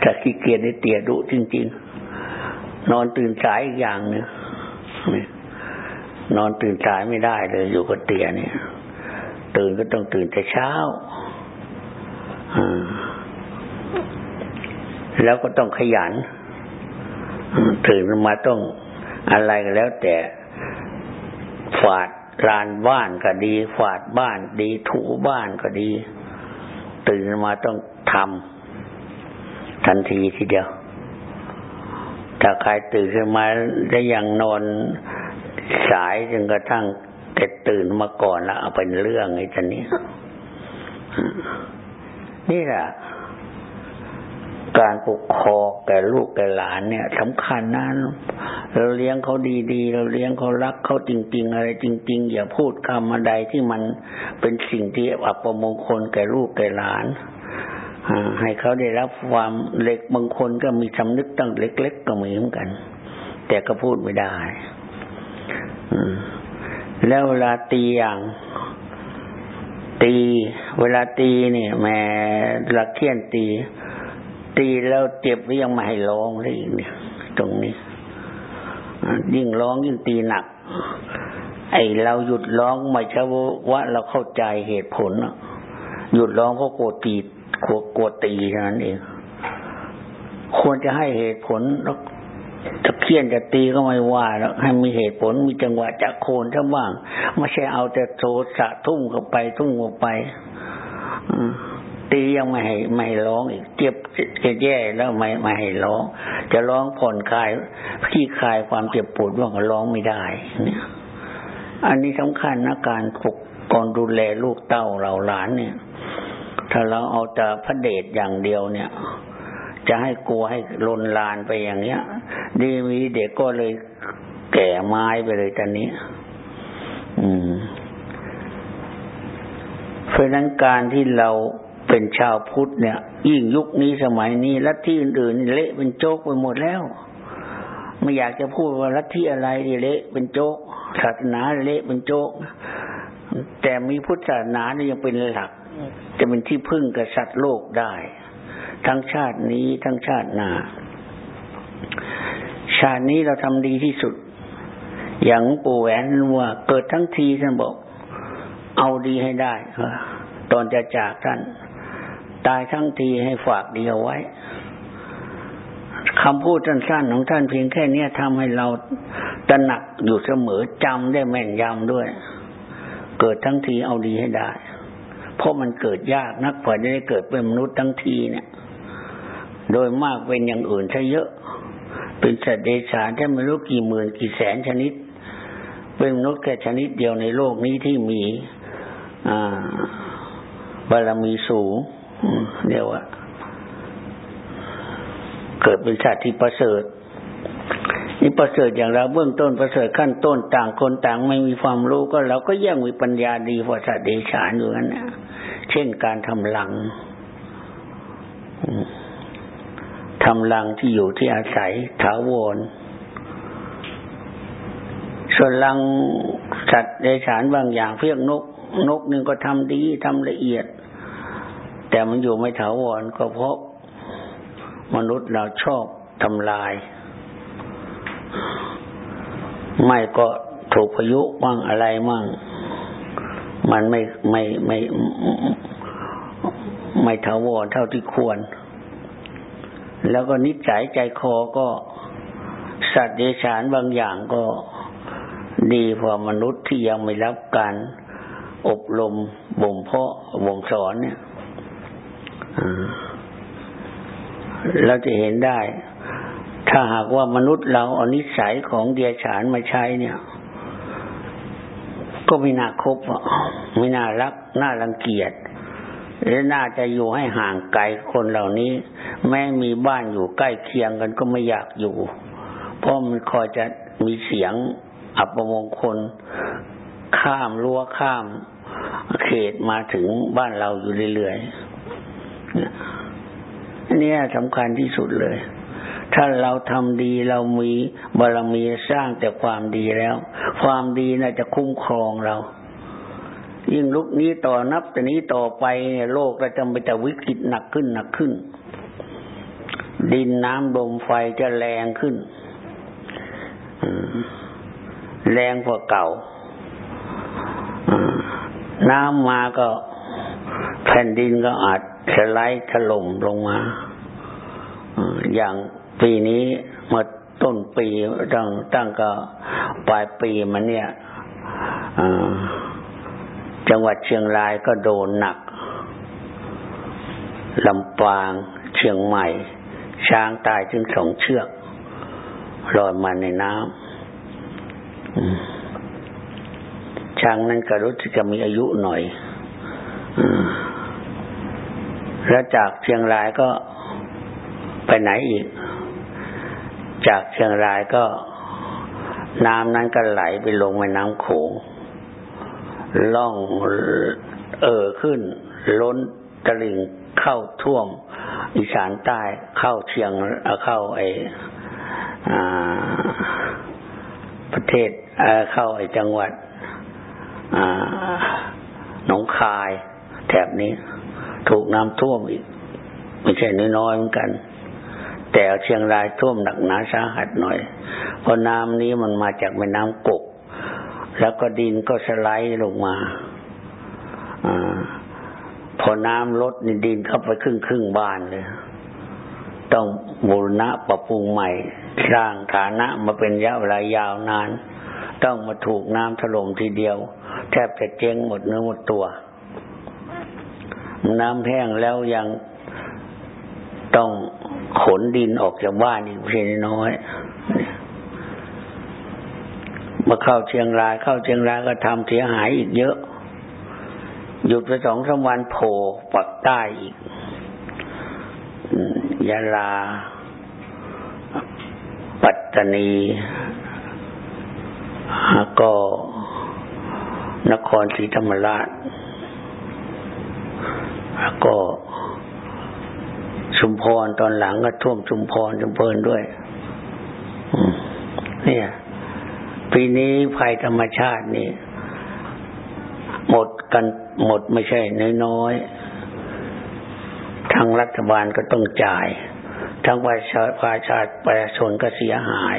ถ้าขี้เกียจนี่เตี่ยดุจริง ๆ นอนตื่นสายอีกอย่างนึงนอนตื่นสายไม่ได้เลย อยู่กับเตี่ยเนี่ย ตื่นก็ต้องตื่นแต่เช้าแล้วก็ต้องขยันตื่นมาต้อง อะไรก็แล้วแต่ฝาดลานบ้านก็ดีฝาดบ้านดีถูบ้านก็ดี ตื่นมาต้องทำทันทีทีเดียว ถ้าใครตื่นขึ้นมาได้ยังนอนสายจนกระทั่งแกตื่นมาก่อนแล้วเอาเป็นเรื่องไอ้ท่านนี้นี่แหละ การปกครองแก่ลูกแก่หลานเนี่ยสำคัญนะเราเลี้ยงเขาดีๆ เราเลี้ยงเขารักเขาจริง ๆ อะไรจริง ๆ อย่าพูดคำอะไรที่มันเป็นสิ่งที่อัปมงคลแก่ลูกแก่หลานให้เขาได้รับความเล็กบางคนก็มีสำนึกตั้งเล็ก ๆ ก็มีเหมือนกัน แต่ก็พูดไม่ได้แล้วเวลาตีอย่างตี เวลาตีเนี่ยแม่หลักเทียนตี ตีแล้วเจ็บยังไม่ให้ร้องเลยอีกเนี่ย ตรงนี้ ยิ่งร้องยิ่งตีหนัก ไอเราหยุดร้องไม่ใช่ว่าเราเข้าใจเหตุผลหยุดร้องก็โกรธตีกลัวกลัวตีเท่านั้นเองควรจะให้เหตุผลแล้วจะเคี่ยนจะตีก็ไม่ว่าแล้วให้มีเหตุผลมีจังหวะจะโคนทั้งบ้างไม่ใช่เอาแต่โทสะทุ่มเข้าไปทุ่มเข้าไป ตียังไม่ให้ไม่ร้องอีกเจ็บแย่แล้วไม่ไม่ให้ร้อง จะร้องผ่อนคลายขี้คลายความเจ็บปวดว่าก็ร้องไม่ได้เนี่ยอันนี้สำคัญนะการปกก่อนดูแลลูกเต้าเราหลานเนี่ย ถ้าเราเอาแต่พระเดชอย่างเดียวเนี่ย จะให้กลัวให้ลนลานไปอย่างเนี้ย ดีมีเด็กก็เลยแก่ไม้ไปเลยตอนนี้ อืมเพราะนั้นการที่เรา เป็นชาวพุทธเนี่ย ยิ่งยุคนี้สมัยนี้ลัทธิอื่นๆเละเป็นโจกไปหมดแล้ว ไม่อยากจะพูดว่าลัทธิอะไรเละเป็นโจกศาสนาเละเป็นโจกแต่มีพุทธศาสนาเนี่ยยังเป็นหลัก จะเป็นที่พึ่งกับสัตว์โลกได้ ทั้งชาตินี้ทั้งชาติหน้าชาตินี้เราทำดีที่สุด อย่างปู่แหวนว่า เกิดทั้งทีท่านบอก เอาดีให้ได้ตอนจะจากท่าน ตายทั้งทีให้ฝากเดียวไว้คำพูดสั้นๆของท่านเพียงแค่นี้ทำให้เราตระหนักอยู่เสมอจำได้แม่นยำด้วย เกิดทั้งทีเอาดีให้ได้ เพราะมันเกิดยากนักกว่าจะได้เกิดเป็นมนุษย์ทั้งทีเนี่ย โดยมากเป็นอย่างอื่นใช่เยอะ เป็นสัตว์เดชานที่ไม่รู้กี่หมื่นกี่แสนชนิด เป็นมนุษย์แค่ชนิดเดียวในโลกนี้ที่มีบารมีสูง เรียกว่า เกิดเป็นชาติที่ประเสริฐนี่ประเสริฐอย่างเราเบื้องต้นประเสริฐขั้นต้นต่างคนต่างไม่มีความรู้ก็เราก็ยังมีปัญญาดีกว่าสัตว์เดชานอยู่นั่นนะเช่นการทำลังทำลังที่อยู่ที่อาศัยถาวร ส่วนลังสัตว์เดชานบางอย่างเพียงนก นกหนึ่งก็ทำดีทำละเอียด แต่มันอยู่ไม่ถาวรก็เพราะมนุษย์เราชอบทำลาย ไม่ก็ถูกพายุมั่งอะไรมั่ง มันไม่ไม่ไม่ไม่ถาวรเท่าที่ควร แล้วก็นิสัยใจคอก็สัตว์เดชานบางอย่างก็ดีกว่ามนุษย์ที่ยังไม่รับการอบรมบ่มเพาะบ่มสอนเนี่ย เราจะเห็นได้ ถ้าหากว่ามนุษย์เราเอานิสัยของเดียฉานมาใช้เนี่ย ก็ไม่น่าคบไม่น่ารัก น่ารังเกียจและน่าจะอยู่ให้ห่างไกลคนเหล่านี้ แม้มีบ้านอยู่ใกล้เคียงกันก็ไม่อยากอยู่ เพราะมันคอยจะมีเสียงอัปมงคล ข้ามรั้วข้ามเขตมาถึงบ้านเราอยู่เรื่อยๆ นี่สำคัญที่สุดเลย ถ้าเราทำดีเรามีบารมีสร้างแต่ความดีแล้ว ความดีน่าจะคุ้มครองเรา ยิ่งลุกนี้ต่อนับแต่นี้ต่อไปเนี่ยโลกก็จะไปแต่วิกฤตหนักขึ้นหนักขึ้น ดินน้ำลมไฟจะแรงขึ้นแรงกว่าเก่าน้ำมาก็แผ่นดินก็อาจ สไลด์ถล่มลงมา อย่างปีนี้มาต้นปีตั้งตั้งก็ปลายปีมันเนี่ยจังหวัดเชียงรายก็โดนหนักลำปางเชียงใหม่ ช้างตายถึงสองเชือกลอยมาในน้ำช้างนั้นก็รู้สึกจะมีอายุหน่อย แล้วจากเชียงรายก็ไปไหนอีก จากเชียงรายก็น้ำนั้นก็ไหลไปลงแม่น้ำโขงล่องเอ่อขึ้น ล้นตลิ่งเข้าท่วม อีสานใต้เข้าเชียงเข้าไอประเทศเข้าไอจังหวัดหนองคายแถบนี้ ถูกน้ำท่วมอีก ไม่ใช่น้อยๆเหมือนกัน แต่เชียงรายท่วมหนักหนาสาหัสหน่อย เพราะน้ำนี้มันมาจากแม่น้ำกก แล้วก็ดินก็สไลด์ลงมาอพอน้ำลดนดินเข้าไปครึ่งครึ่งบ้านเลย ต้องบูรณะปรับปรุงใหม่ สร้างฐานะมาเป็นยะเวลายาวนาน ต้องมาถูกน้ำถล่มทีเดียว แทบจะเจ๊งหมดเนื้อหมดตัว น้ำแห้งแล้วยังต้องขนดินออกจากบ้านอีกเพียงน้อยมาเข้าเชียงรายเข้าเชียงรายก็ทำเสียหายอีกเยอะ หยุดไปสองสามวันโผล่ปักใต้อีกยะลา ปัตตานีก็นครศรีธรรมราช ก็ชุมพรตอนหลังก็ท่วมชุมพรชุมเพลินด้วยเนี่ย ปีนี้ภัยธรรมชาตินี่ หมดกันหมดไม่ใช่น้อยๆทางรัฐบาลก็ต้องจ่ายทางประชาประชาประชาชนก็เสียหาย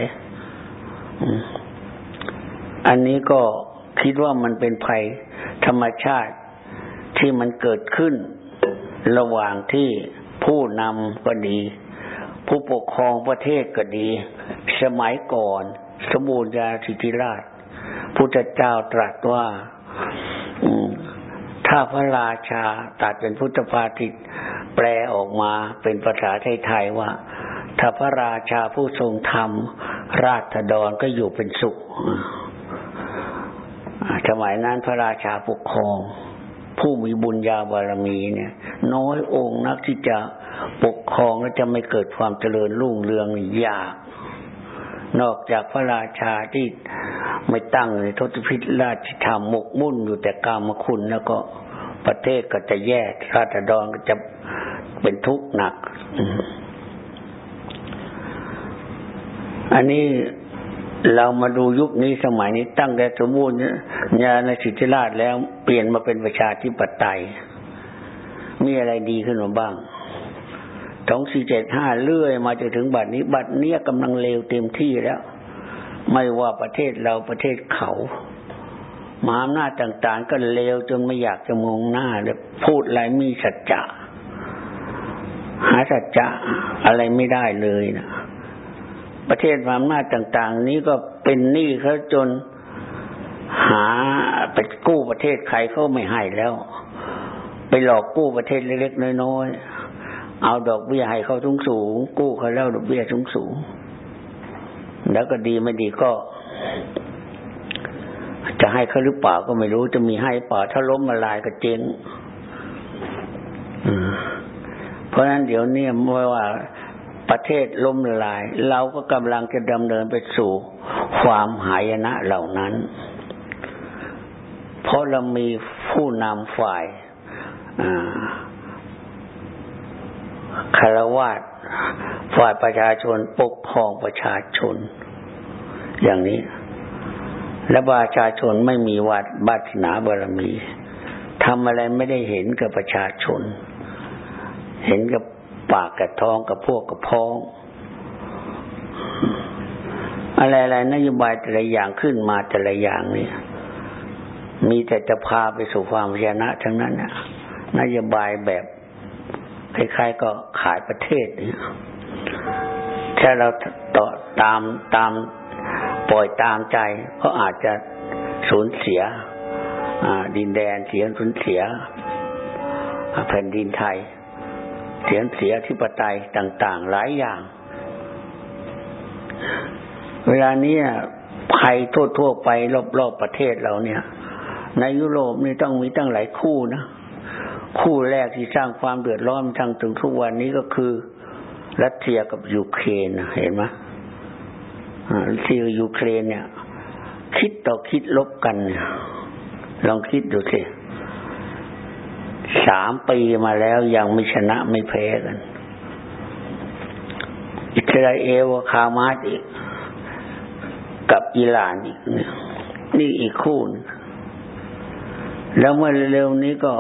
อันนี้ก็คิดว่ามันเป็นภัยธรรมชาติที่มันเกิดขึ้น ระหว่างที่ผู้นำก็ดี ผู้ปกครองประเทศก็ดี สมัยก่อน สมุญญาสิทธิราช พุทธเจ้าตรัสว่าถ้าพระราชาตัดเป็นพุทธภาษิตแปลออกมาเป็นภาษาไทยๆว่า ถ้าพระราชาผู้ทรงธรรม ราชดรก็อยู่เป็นสุขสมัยนั้นพระราชาปกครอง ผู้มีบุญญาบารมีเนี่ย น้อยองค์นักที่จะปกครองและจะไม่เกิดความเจริญรุ่งเรืองยาก นอกจากพระราชาที่ไม่ตั้งในทศพิธราชธรรมหมกมุ่นอยู่แต่กามคุณแล้วก็ประเทศก็จะแย่ราษฎรก็จะเป็นทุกข์หนัก อันนี้ เรามาดูยุคนี้สมัยนี้ตั้งแต่สมบูรณ์ญาณสิทธิราชแล้วเปลี่ยนมาเป็นประชาธิปไตย มีอะไรดีขึ้นมาบ้างสองสี่เจ็ดห้าเลื่อยมาจนถึงบัดนี้ บัดเนี้ยกำลังเลวเต็มที่แล้ว ไม่ว่าประเทศเราประเทศเขามหาอำนาจต่าง ๆ ก็เลวจนไม่อยากจะมองหน้าเลยพูดอะไรมีสัจจะหาสัจจะอะไรไม่ได้เลยนะ ประเทศความนาจต่าง ๆ นี้ก็เป็นหนี้เขาจนหาไปกู้ประเทศใครเขาไม่ให้แล้ว ไปหลอกกู้ประเทศเล็กๆน้อยๆเอาดอกเบี้ยให้เขาสูงสูงกู้เขาแล้วดอกเบี้ยสูงสูงแล้วก็ดีไม่ดีก็ จะให้เขาหรือเปล่าก็ไม่รู้จะมีให้เปล่าถ้าล้มละลายก็เจ๊งเพราะฉะนั้นเดี๋ยวนี้ไม่ว่า ประเทศล้มละลาย เราก็กำลังจะดำเนินไปสู่ความหายนะเหล่านั้น เพราะเรามีผู้นำฝ่ายคารวาสฝ่ายประชาชนปกครองประชาชน อย่างนี้ และประชาชนไม่มีวัดบัตนาบารมีทำอะไรไม่ได้เห็นกับประชาชน เห็นกับ ปากกับท้องกับพวกกับพ้อง อะไรๆนโยบายแต่ละอย่างขึ้นมาแต่ละอย่างเนี่ย มีแต่จะพาไปสู่ความชนะทั้งนั้นนะนโยบายแบบคล้ายๆก็ขายประเทศเนี่ยถ้าเราต่อตามตามปล่อยตามใจ ก็อาจจะสูญเสียดินแดนเสียสูญเสียแผ่นดินไทย เสียเสียที่ปไตยต่าง ๆ หลายอย่าง เวลานี้ภัยทั่วๆไปรอบๆประเทศเราเนี่ย ในยุโรปนี่ต้องมีตั้งหลายคู่นะคู่แรกที่สร้างความเดือดร้อนทางถึงทุกวันนี้ก็คือรัสเซียกับยูเครนเห็นไหมรัสเซียยูเครนเนี่ย คิดต่อคิดลบกันลองคิดดูสิ สามปีมาแล้วยังไม่ชนะไม่แพ้กัน อิสราเอลฮามาสอีก กับอิหร่านอีกเนี่ยนี่อีกคู่แล้วเมื่อเร็วนี้ก็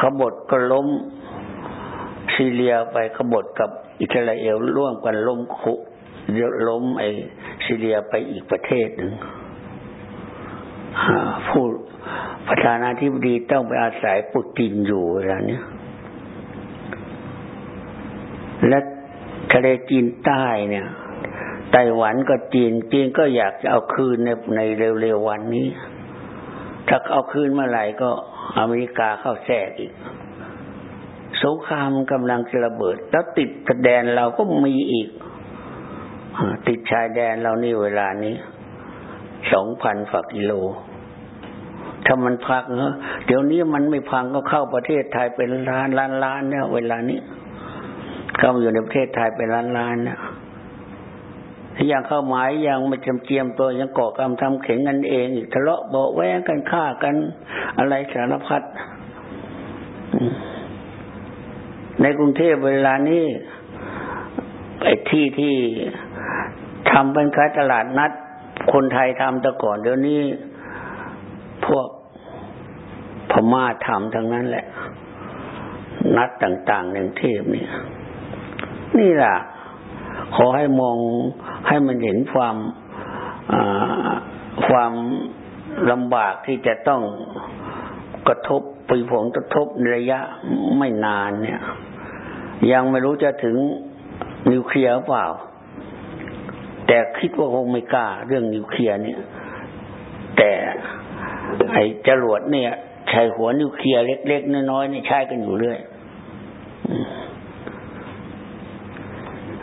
กบฏก็ล้มซีเรียไปกบฏกับอิสราเอลร่วมกันล้มคุล้มไอซีเรียไปอีกประเทศหนึ่งผู้ ประธานาธิบดีต้องไปอาศัยปุตินอยู่เวลานี้และทะเลจีนใต้เนี่ยไต้หวันก็จีนจีนก็อยากจะเอาคืนในในเร็วๆวันนี้ ถ้าเอาคืนเมื่อไหร่ก็อเมริกาเข้าแทรกอีก สงครามกำลังจะระเบิด แล้วติดแดนเราก็มีอีก ติดชายแดนเรานี่เวลานี้สองพันฝักกิโล ถ้ามันพังเนอเดี๋ยวนี้มันไม่พังก็เข้าประเทศไทยเป็นล้านล้านล้านเนี่ยเวลานี้เข้ามาอยู่ในประเทศไทยเป็นล้านล้านเนี่ยยังเข้าหมายยังไม่จำเจียมตัวยังก่อกรรมทำเข็งกันเองอีกทะเลาะเบาแวงกันฆ่ากันอะไรสารพัดในกรุงเทพเวลานี้ไอ้ที่ที่ทำเป็นค้าตลาดนัด คนไทยทำแต่ก่อนเดี๋ยวนี้พวก พม่าทำทั้งนั้นแหละ นัดต่างๆในเทพเนี่ย นี่แหละขอให้มองให้มันเห็นความความลำบากที่จะต้องกระทบปีผลกระทบระยะไม่นานเนี่ย ยังไม่รู้จะถึงนิวเคลียร์เปล่า แต่คิดว่าคงไม่กล้าเรื่องนิวเคลียร์เนี่ย แต่ไอ้จรวดเนี่ย ใช้หัวนิวเคลียร์เล็ก ๆ น้อยๆนี่ใช้กันอยู่เรื่อย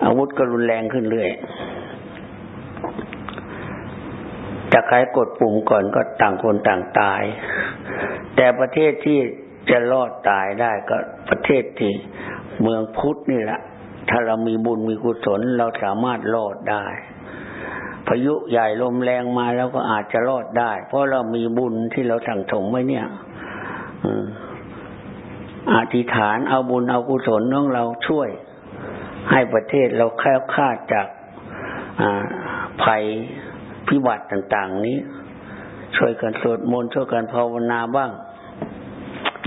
อาวุธก็รุนแรงขึ้นเรื่อยจะใครกดปุ่มก่อนก็ต่างคนต่างตาย แต่ประเทศที่จะรอดตายได้ก็ประเทศที่เมืองพุทธนี่แหละถ้าเรามีบุญมีกุศลเราสามารถรอดได้ พายุใหญ่ลมแรงมาแล้วก็อาจจะรอดได้ เพราะเรามีบุญที่เราสั่งสมไว้เนี่ย อธิษฐานเอาบุญเอากุศลของเราช่วย ให้ประเทศเราแค้วคาดจากภัยพิบัติต่าง ๆ นี้ ช่วยกันสวดมนต์ช่วยกันภาวนาบ้าง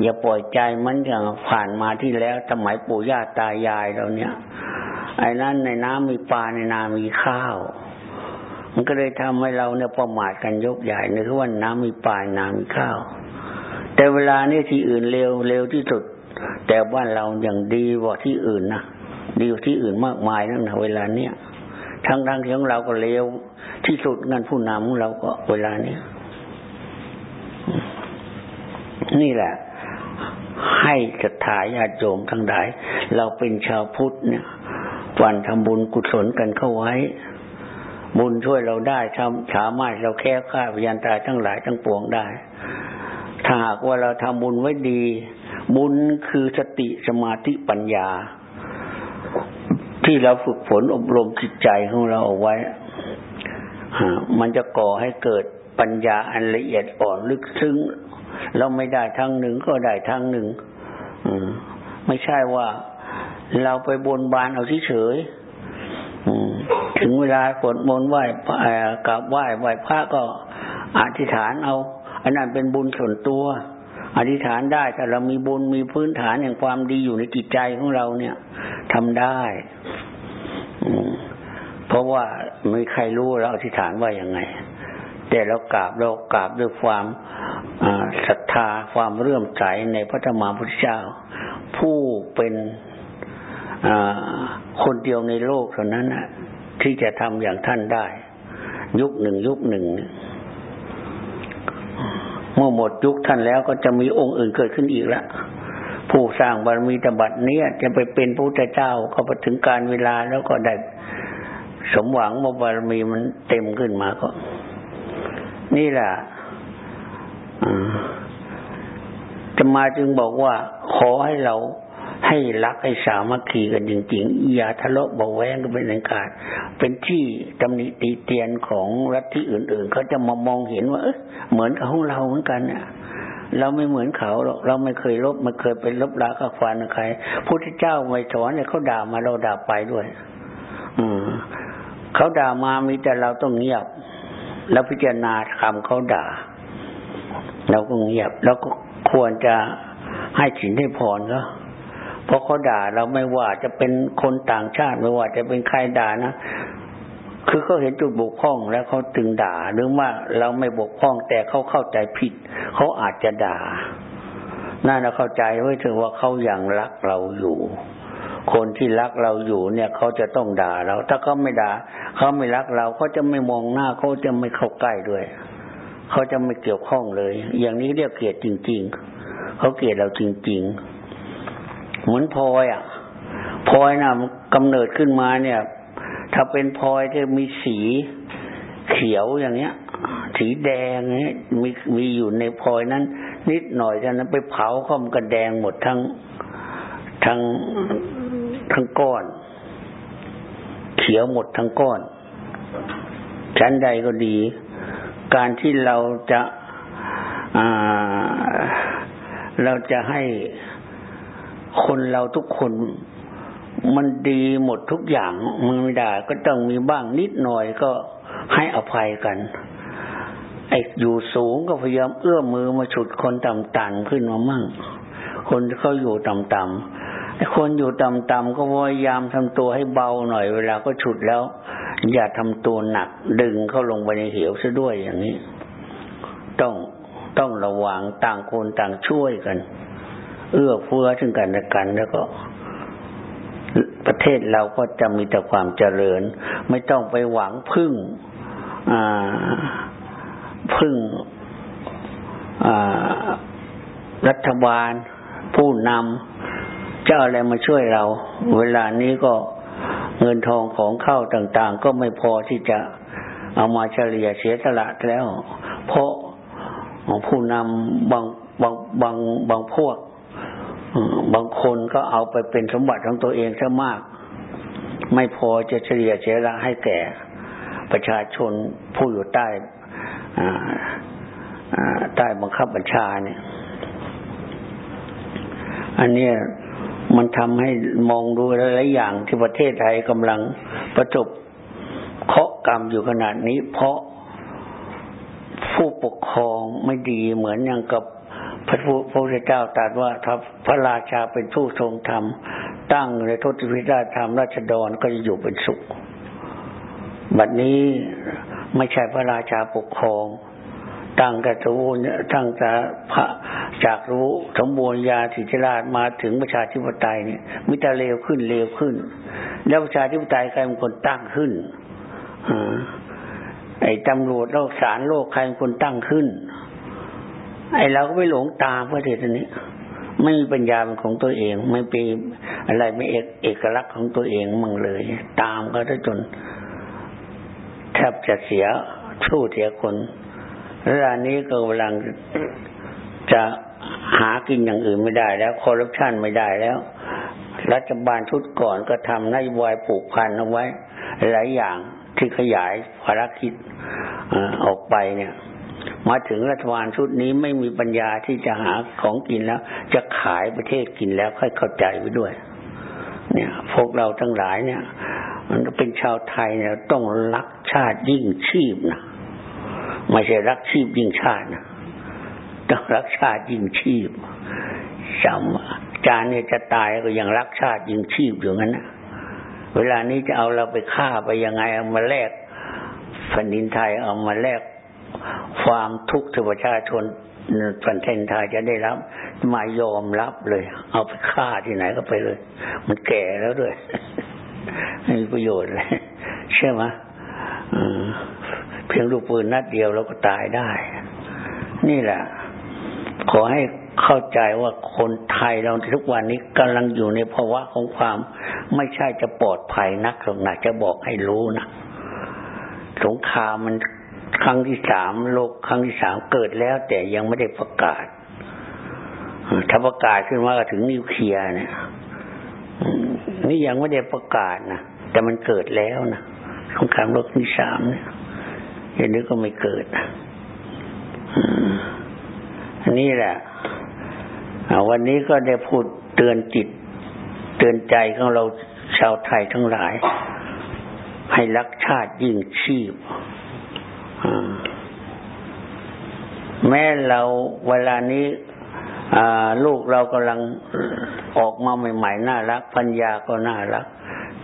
อย่าปล่อยใจมันอย่างผ่านมาที่แล้วสมัยปู่ย่าตายายเราเนี่ย ไอ้นั้นในน้ำมีปลาในนามีข้าว มันก็เลยทำให้เราเนี่ยประมาทกันยกใหญ่ในคือว่าน้ำมีปลาน้ำมีข้าว แต่เวลานี้ที่อื่นเร็วเร็วที่สุด แต่บ้านเราอย่างดีกว่าที่อื่นนะดีกว่าที่อื่นมากมายนั่นนะเวลาเนี้ยทั้งทั้งที่ของเราก็เลวที่สุดงานผู้นำของเราก็เวลาเนี้ยนี่แหละ ให้ศรัทธาญาติโยมทั้งหลาย เราเป็นชาวพุทธเนี่ยวันทำบุญกุศลกันเข้าไว้ บุญช่วยเราได้ทำสามารถเราแค่ฆ่าพยานตายทั้งหลายทั้งปวงได้ ถ้าหากว่าเราทำบุญไว้ดี บุญคือสติสมาธิปัญญา ที่เราฝึกฝนอบรมจิตใจของเราเอาไว้ มันจะก่อให้เกิดปัญญาอันละเอียดอ่อนลึกซึ้งเราไม่ได้ทางหนึ่งก็ได้ทางหนึ่งไม่ใช่ว่าเราไปบนบานเอาเฉยถึงเวลาสวดมนต์ไหว้กราบไหว้ไหว้พระก็อธิษฐานเอา อันนั้นเป็นบุญส่วนตัว อธิษฐานได้ถ้าเรามีบุญมีพื้นฐานแห่งความดีอยู่ในจิตใจของเราเนี่ยทำได้เพราะว่าไม่ใครรู้เราอธิษฐานว่ายังไง แต่เรากราบเรากราบด้วยความศรัทธาความเรื่อมใสในพระธรรมพุทธเจ้า ผู้เป็นคนเดียวในโลกเท่านั้นที่จะทำอย่างท่านได้ ยุคหนึ่งยุคหนึ่งเมื่อหมดยุคท่านแล้วก็จะมีองค์อื่นเกิดขึ้นอีกแล้วผู้สร้างบารมีตบัดนี้จะไปเป็นพระพุทธเจ้าก็ไปถึงการเวลาแล้วก็ได้สมหวังว่าบารมีมันเต็มขึ้นมาก็ นี่แหละจะมาจึงบอกว่า ขอให้เรา ให้รักให้สามัคคีกันจริงๆ อย่าทะเลาะเบาแวงกันเป็นอันขาดเป็นที่ตำหนิตีเตียนของรัฐที่อื่นๆ เขาจะมามองเห็นว่าเออเหมือนกับของเราเหมือนกันเนี่ยเราไม่เหมือนเขาหรอกเราไม่เคยลบไม่เคยไปลบลากับฟันใครพุทธเจ้าไม่สอนเนี่ยเขาด่ามาเราด่าไปด้วย อืมเขาด่ามามีแต่เราต้องเงียบ แล้วพิจารณาคำเขาด่า เราก็เงียบ แล้วก็ควรจะให้ฉินให้พรก็เพราะเขาด่าเราไม่ว่าจะเป็นคนต่างชาติไม่ว่าจะเป็นใครด่านะคือเขาเห็นจุดบกพร่องแล้วเขาจึงด่าหรือว่าเราไม่บกพร่องแต่เขาเข้าใจผิดเขาอาจจะด่าน่าจะเข้าใจไว้เถอะว่าเขายังรักเราอยู่ คนที่รักเราอยู่เนี่ยเขาจะต้องด่าเรา ถ้าเขาไม่ด่าเขาไม่รักเราเขาจะไม่มองหน้าเขาจะไม่เข้าใกล้ด้วยเขาจะไม่เกี่ยวข้องเลย อย่างนี้เรียกเกลียดจริง ๆเขาเกลียดเราจริง ๆ เหมือนพลอยอะพลอยนะ่ะกำเนิดขึ้นมาเนี่ย ถ้าเป็นพลอยที่มีสีเขียวอย่างเงี้ย สีแดงเงี้ยมีมีอยู่ในพลอยนั้น นิดหน่อยเท่านั้นไปเผาเขามันก็แดงหมดทั้งทั้งทั้งก้อน เขียวหมดทั้งก้อน ชั้นใดก็ดี การที่เราจะเราจะให้ คนเราทุกคนมันดีหมดทุกอย่างมันไม่ได้ก็ต้องมีบ้างนิดหน่อยก็ให้อภัยกันไอ้อยู่สูงก็พยายามเอื้อมมือมาฉุดคนต่ำๆขึ้นมามั่ง คนที่เขาอยู่ต่ำๆไอ้คนอยู่ต่ำๆก็พยายามทำตัวให้เบาหน่อยเวลาก็ฉุดแล้ว อย่าทำตัวหนักดึงเข้าลงไปในเหวซะด้วยอย่างนี้ ต้องต้องระวังต่างคนต่างช่วยกัน เอื้อเฟื้อถึงกันและกัน แล้วก็ประเทศเราก็จะมีแต่ความเจริญ ไม่ต้องไปหวังพึ่งพึ่งรัฐบาล ผู้นำเจ้าอะไรมาช่วยเรา เวลานี้ก็เงินทองของเข้าต่างๆ ก็ไม่พอที่จะเอามาเฉลี่ยเสียสละแล้ว เพราะผู้นำบางบางบางบางพวก บางคนก็เอาไปเป็นสมบัติของตัวเองซะมาก ไม่พอจะเฉลี่ยเสียละให้แก่ประชาชนผู้อยู่ใต้ใต้บังคับบัญชาเนี่ย อันนี้มันทำให้มองดูหลายอย่างที่ประเทศไทยกำลังประจบเคาะกรรมอยู่ขนาดนี้ เพราะผู้ปกครองไม่ดีเหมือนอย่างกับ พระพุทธเจ้าตรัสว่าถ้าพระราชาเป็นผู้ทรงธรรม ตั้งในทศพิธาชธรรมราชดรก็จะอยู่เป็นสุข บัดนี้ไม่ใช่พระราชาปกครอง ตั้งแต่สมบูรณ์ตั้งแต่พระจากรู้สมบูรณ์ยาสิทธิราชมาถึงประชาธิปไตยเนี่ยมิตรเลวขึ้นเลวขึ้น แล้วประชาธิปไตยใครเป็นคนตั้งขึ้นไอ้ตำรวจโลกสารโลกใครเป็นคนตั้งขึ้น ไอ้เราก็ไปหลงตามประเทศนี้ ไม่มีปัญญาเป็นของตัวเอง ไม่เป็นอะไรไม่เอกเอกลักษณ์ของตัวเองมั่งเลย ตามก็ได้จนแทบจะเสียชู้เสียคนเวลานี้ก็กำลังจะหากินอย่างอื่นไม่ได้แล้วคอร์รัปชันไม่ได้แล้ว รัฐบาลชุดก่อนก็ทำนโยบายผูกพันเอาไว้ หลายอย่างที่ขยายภารกิจออกไปเนี่ย มาถึงรัฐบาลชุดนี้ไม่มีปัญญาที่จะหาของกินแล้ว จะขายประเทศกินแล้วค่อยเข้าใจไว้ด้วย เนี่ยพวกเราทั้งหลายเนี่ย มันเป็นชาวไทยเนี่ยต้องรักชาติยิ่งชีพนะไม่ใช่รักชีพยิ่งชาตินะต้องรักชาติยิ่งชีพจำจานเนี่ยจะตายก็ยังรักชาติยิ่งชีพอยู่งั้นนะเวลานี้จะเอาเราไปฆ่าไปยังไงเอามาแลกแผ่นดินไทยเอามาแลก ความทุกข์ที่ประชาชนแผ่นดินไทยจะได้รับ มายอมรับเลย เอาไปฆ่าที่ไหนก็ไปเลย มันแก่แล้วด้วยไม่มีประโยชน์เลยใช่ไหมเพียงลูกปืนนัดเดียวเราก็ตายได้ นี่แหละ ขอให้เข้าใจว่าคนไทยเราทุกวันนี้กำลังอยู่ในภาวะของความ ไม่ใช่จะปลอดภัยนักหรอกนะจะบอกให้รู้นะสงครามมัน ครั้งที่สามโลกครั้งที่สามเกิดแล้ว แต่ยังไม่ได้ประกาศถ้าประกาศขึ้นมาถึงนิวเคลียร์เนี่ยนี่ยังไม่ได้ประกาศนะแต่มันเกิดแล้วนะสงครามโลกที่สามเนี่ยเห็นนี้ก็ไม่เกิดอันนี้แหละวันนี้ก็ได้พูดเตือนจิต เตือนใจของเราชาวไทยทั้งหลาย ให้รักชาติยิ่งชีพ แม้เราเวลานี้ลูกเรากำลังออกมาใหม่ๆน่ารักปัญญาก็น่ารัก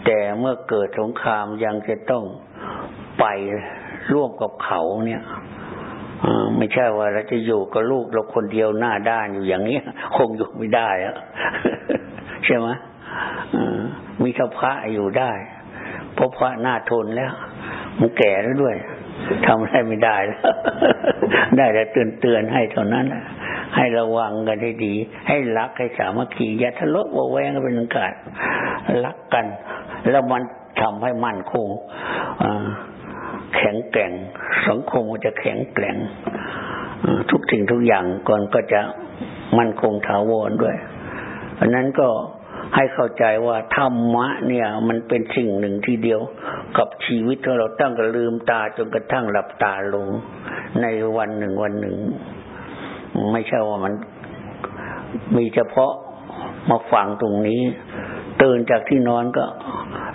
แต่เมื่อเกิดสงครามยังจะต้องไปร่วมกับเขาเนี่ยไม่ใช่ว่าเราจะอยู่กับลูกเราคนเดียวหน้าด้านอยู่อย่างนี้คงอยู่ไม่ได้อะใช่ไหมมีเจ้าพระอยู่ได้เพราะพระหน้าทนแล้วมันแก่แล้วด้วย ทำอะไรไม่ได้แล้วได้แต่เตือนเตือนให้เท่านั้นให้ระวังกันให้ดี ให้รักให้สามัคคีอย่าทะเลาะวะแวงกันเป็นอันขาดรักกัน แล้วมันทำให้มั่นคงแข็งแกร่ง สังคมจะแข็งแกร่งทุกสิ่งทุกอย่างก่อนก็จะมั่นคงถาวรด้วยเพราะนั้นก็ ให้เข้าใจว่าธรรมะเนี่ย มันเป็นสิ่งหนึ่งทีเดียว กับชีวิตของเราตั้งแต่ลืมตาจนกระทั่งหลับตาลง ในวันหนึ่งวันหนึ่ง ไม่ใช่ว่ามันมีเฉพาะมาฟังตรงนี้ ตื่นจากที่นอนก็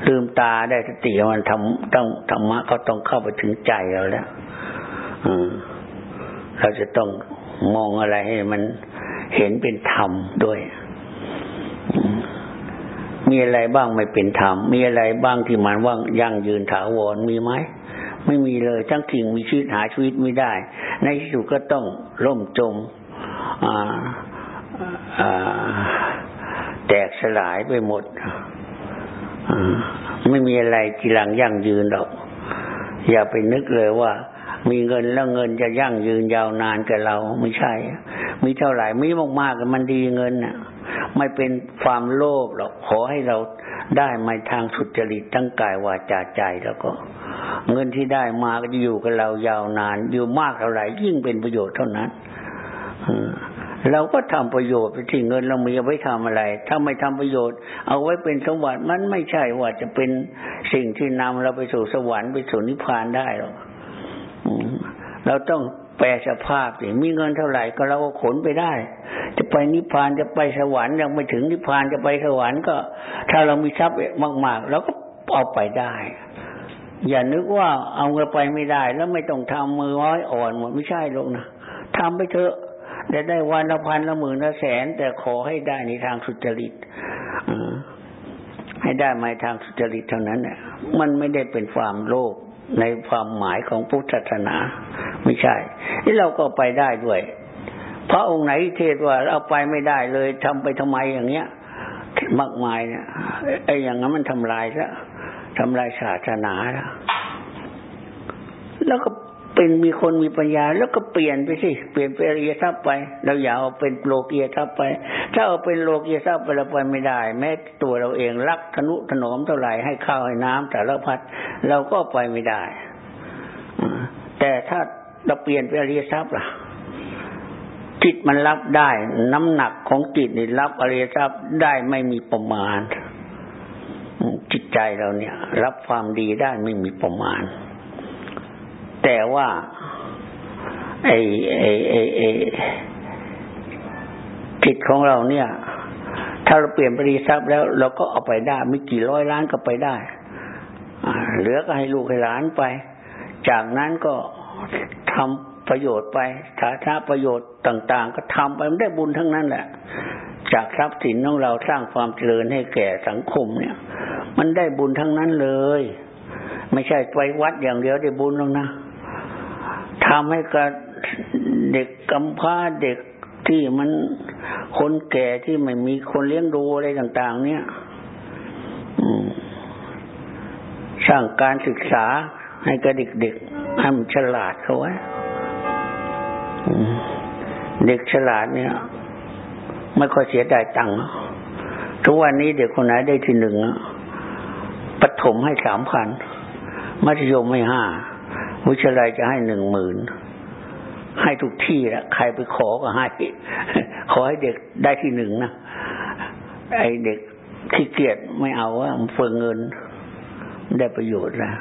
ลืมตาได้สติมันทำต้องธรรมะก็ต้องเข้าไปถึงใจเราแล้วเราจะต้องมองอะไรให้มันเห็นเป็นธรรมด้วย มีอะไรบ้างไม่เป็นธรรม มีอะไรบ้างที่มันว่างยั่งยืนถาวรมีไหมไม่มีเลยทั้งทิ้งมีชีวิตหาชีวิตไม่ได้ ในที่สุดก็ต้องล่มจมแตกสลายไปหมดไม่มีอะไรทีหลังยั่งยืนหรอก อย่าไปนึกเลยว่า มีเงินแล้วเงินจะยั่งยืนยาวนานกับเราไม่ใช่ มีเท่าไหร่มีมากๆกมันดีเงินน่ะ ไม่เป็นความโลภหรอกขอให้เราได้มาทางสุจริตทั้งกายวาจาใจแล้วก็ เงินที่ได้มาก็จะอยู่กับเรายาวนาน อยู่มากเท่าไหร่ยิ่งเป็นประโยชน์เท่านั้นเราก็ทำประโยชน์ไปที่เงินเรามีเอาไว้ทำอะไร ถ้าไม่ทำประโยชน์ เอาไว้เป็นสมบัติมันไม่ใช่ว่าจะเป็นสิ่งที่นำเราไปสู่สวรรค์ไปสู่นิพพานได้หรอกเราต้อง แปลสภาพสิมีเงินเท่าไหร่ก็เราก็ขนไปได้ จะไปนิพพานจะไปสวรรค์ยังไม่ถึงนิพพานจะไปสวรรค์ก็ ถ้าเรามีทรัพย์มากๆเราก็เอาไปได้ อย่านึกว่าเอาเงินไปไม่ได้ แล้วไม่ต้องทำมือร้อยอ่อนหมดไม่ใช่หรอกนะทำไปเถอะได้ได้วันละพันละหมื่นละแสน แต่ขอให้ได้ในทางสุจริตให้ได้มาทางสุจริตเท่านั้นเนี่ยมันไม่ได้เป็นความโลภ ในความหมายของพุทธศาสนา ไม่ใช่ที่เราก็ไปได้ด้วย พระองค์ไหนเทศว่าเราไปไม่ได้เลยทำไปทำไมอย่างเงี้ยมากมายเนี่ยไอ้อย่างนั้นมันทำลายซะทำลายศาสนาแล้วแล้วก็ เป็นมีคนมีปัญญา แล้วก็เปลี่ยนไปสิเปลี่ยนเป็นอริยทรัพย์ไปเราอย่าเอาเป็นโลกียทรัพย์ไป ถ้าเอาเป็นโลกียทรัพย์ไปเราไปไม่ได้ แม้ตัวเราเองรักทนุถนอมเท่าไหร่ให้ข้าวให้น้ำแต่ละพัดเราก็ไปไม่ได้แต่ถ้าเราเปลี่ยนเป็นอริยทรัพย์ล่ะจิตมันรับได้ น้ำหนักของจิตนี่รับอริยทรัพย์ได้ไม่มีประมาณจิตใจเราเนี่ย รับความดีได้ไม่มีประมาณ แต่ว่าไอ้ไอ้ไอ้ไอ้จิตของเราเนี่ย ถ้าเราเปลี่ยนปริทรัพย์แล้ว เราก็เอาไปได้ไม่กี่ร้อยล้านก็ไปได้เหลือก็ให้ลูกให้หลานไป จากนั้นก็ทำประโยชน์ไปฐานะประโยชน์ต่าง ๆ ก็ทำไปมันได้บุญทั้งนั้นแหละ จากทรัพย์สินของเราสร้างความเจริญให้แก่สังคมเนี่ย มันได้บุญทั้งนั้นเลย ไม่ใช่ไปวัดอย่างเดียวได้บุญหรอกนะ ทำให้กับเด็กกำพร้าเด็กที่มันคนแก่ที่ไม่มีคนเลี้ยงดูอะไรต่าง ๆ เนี่ยสร้างการศึกษาให้กับเด็กๆให้มันฉลาดเขาไว้เด็กฉลาดเนี่ย ไม่ค่อยเสียดายตังค์ทุกวันนี้เด็กคนไหนได้ที่หนึ่งปฐมให้สามพันมัธยมให้ห้า วิชาลัยจะให้หนึ่งหมื่นให้ทุกที่ละใครไปขอก็ให้ ขอให้เด็กได้ที่หนึ่งนะไอเด็กขี้เกียจไม่เอาว่ามันเฟืองเงินได้ประโยชน์นะ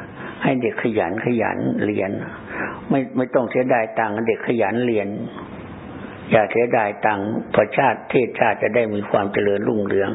ให้เด็กขยันขยันเรียน ไม่ไม่ต้องเสียดายตังค์เด็กขยันเรียน อย่าเสียดายตังค์ประชาติเทศชาติจะได้มีความเจริญรุ่งเรือง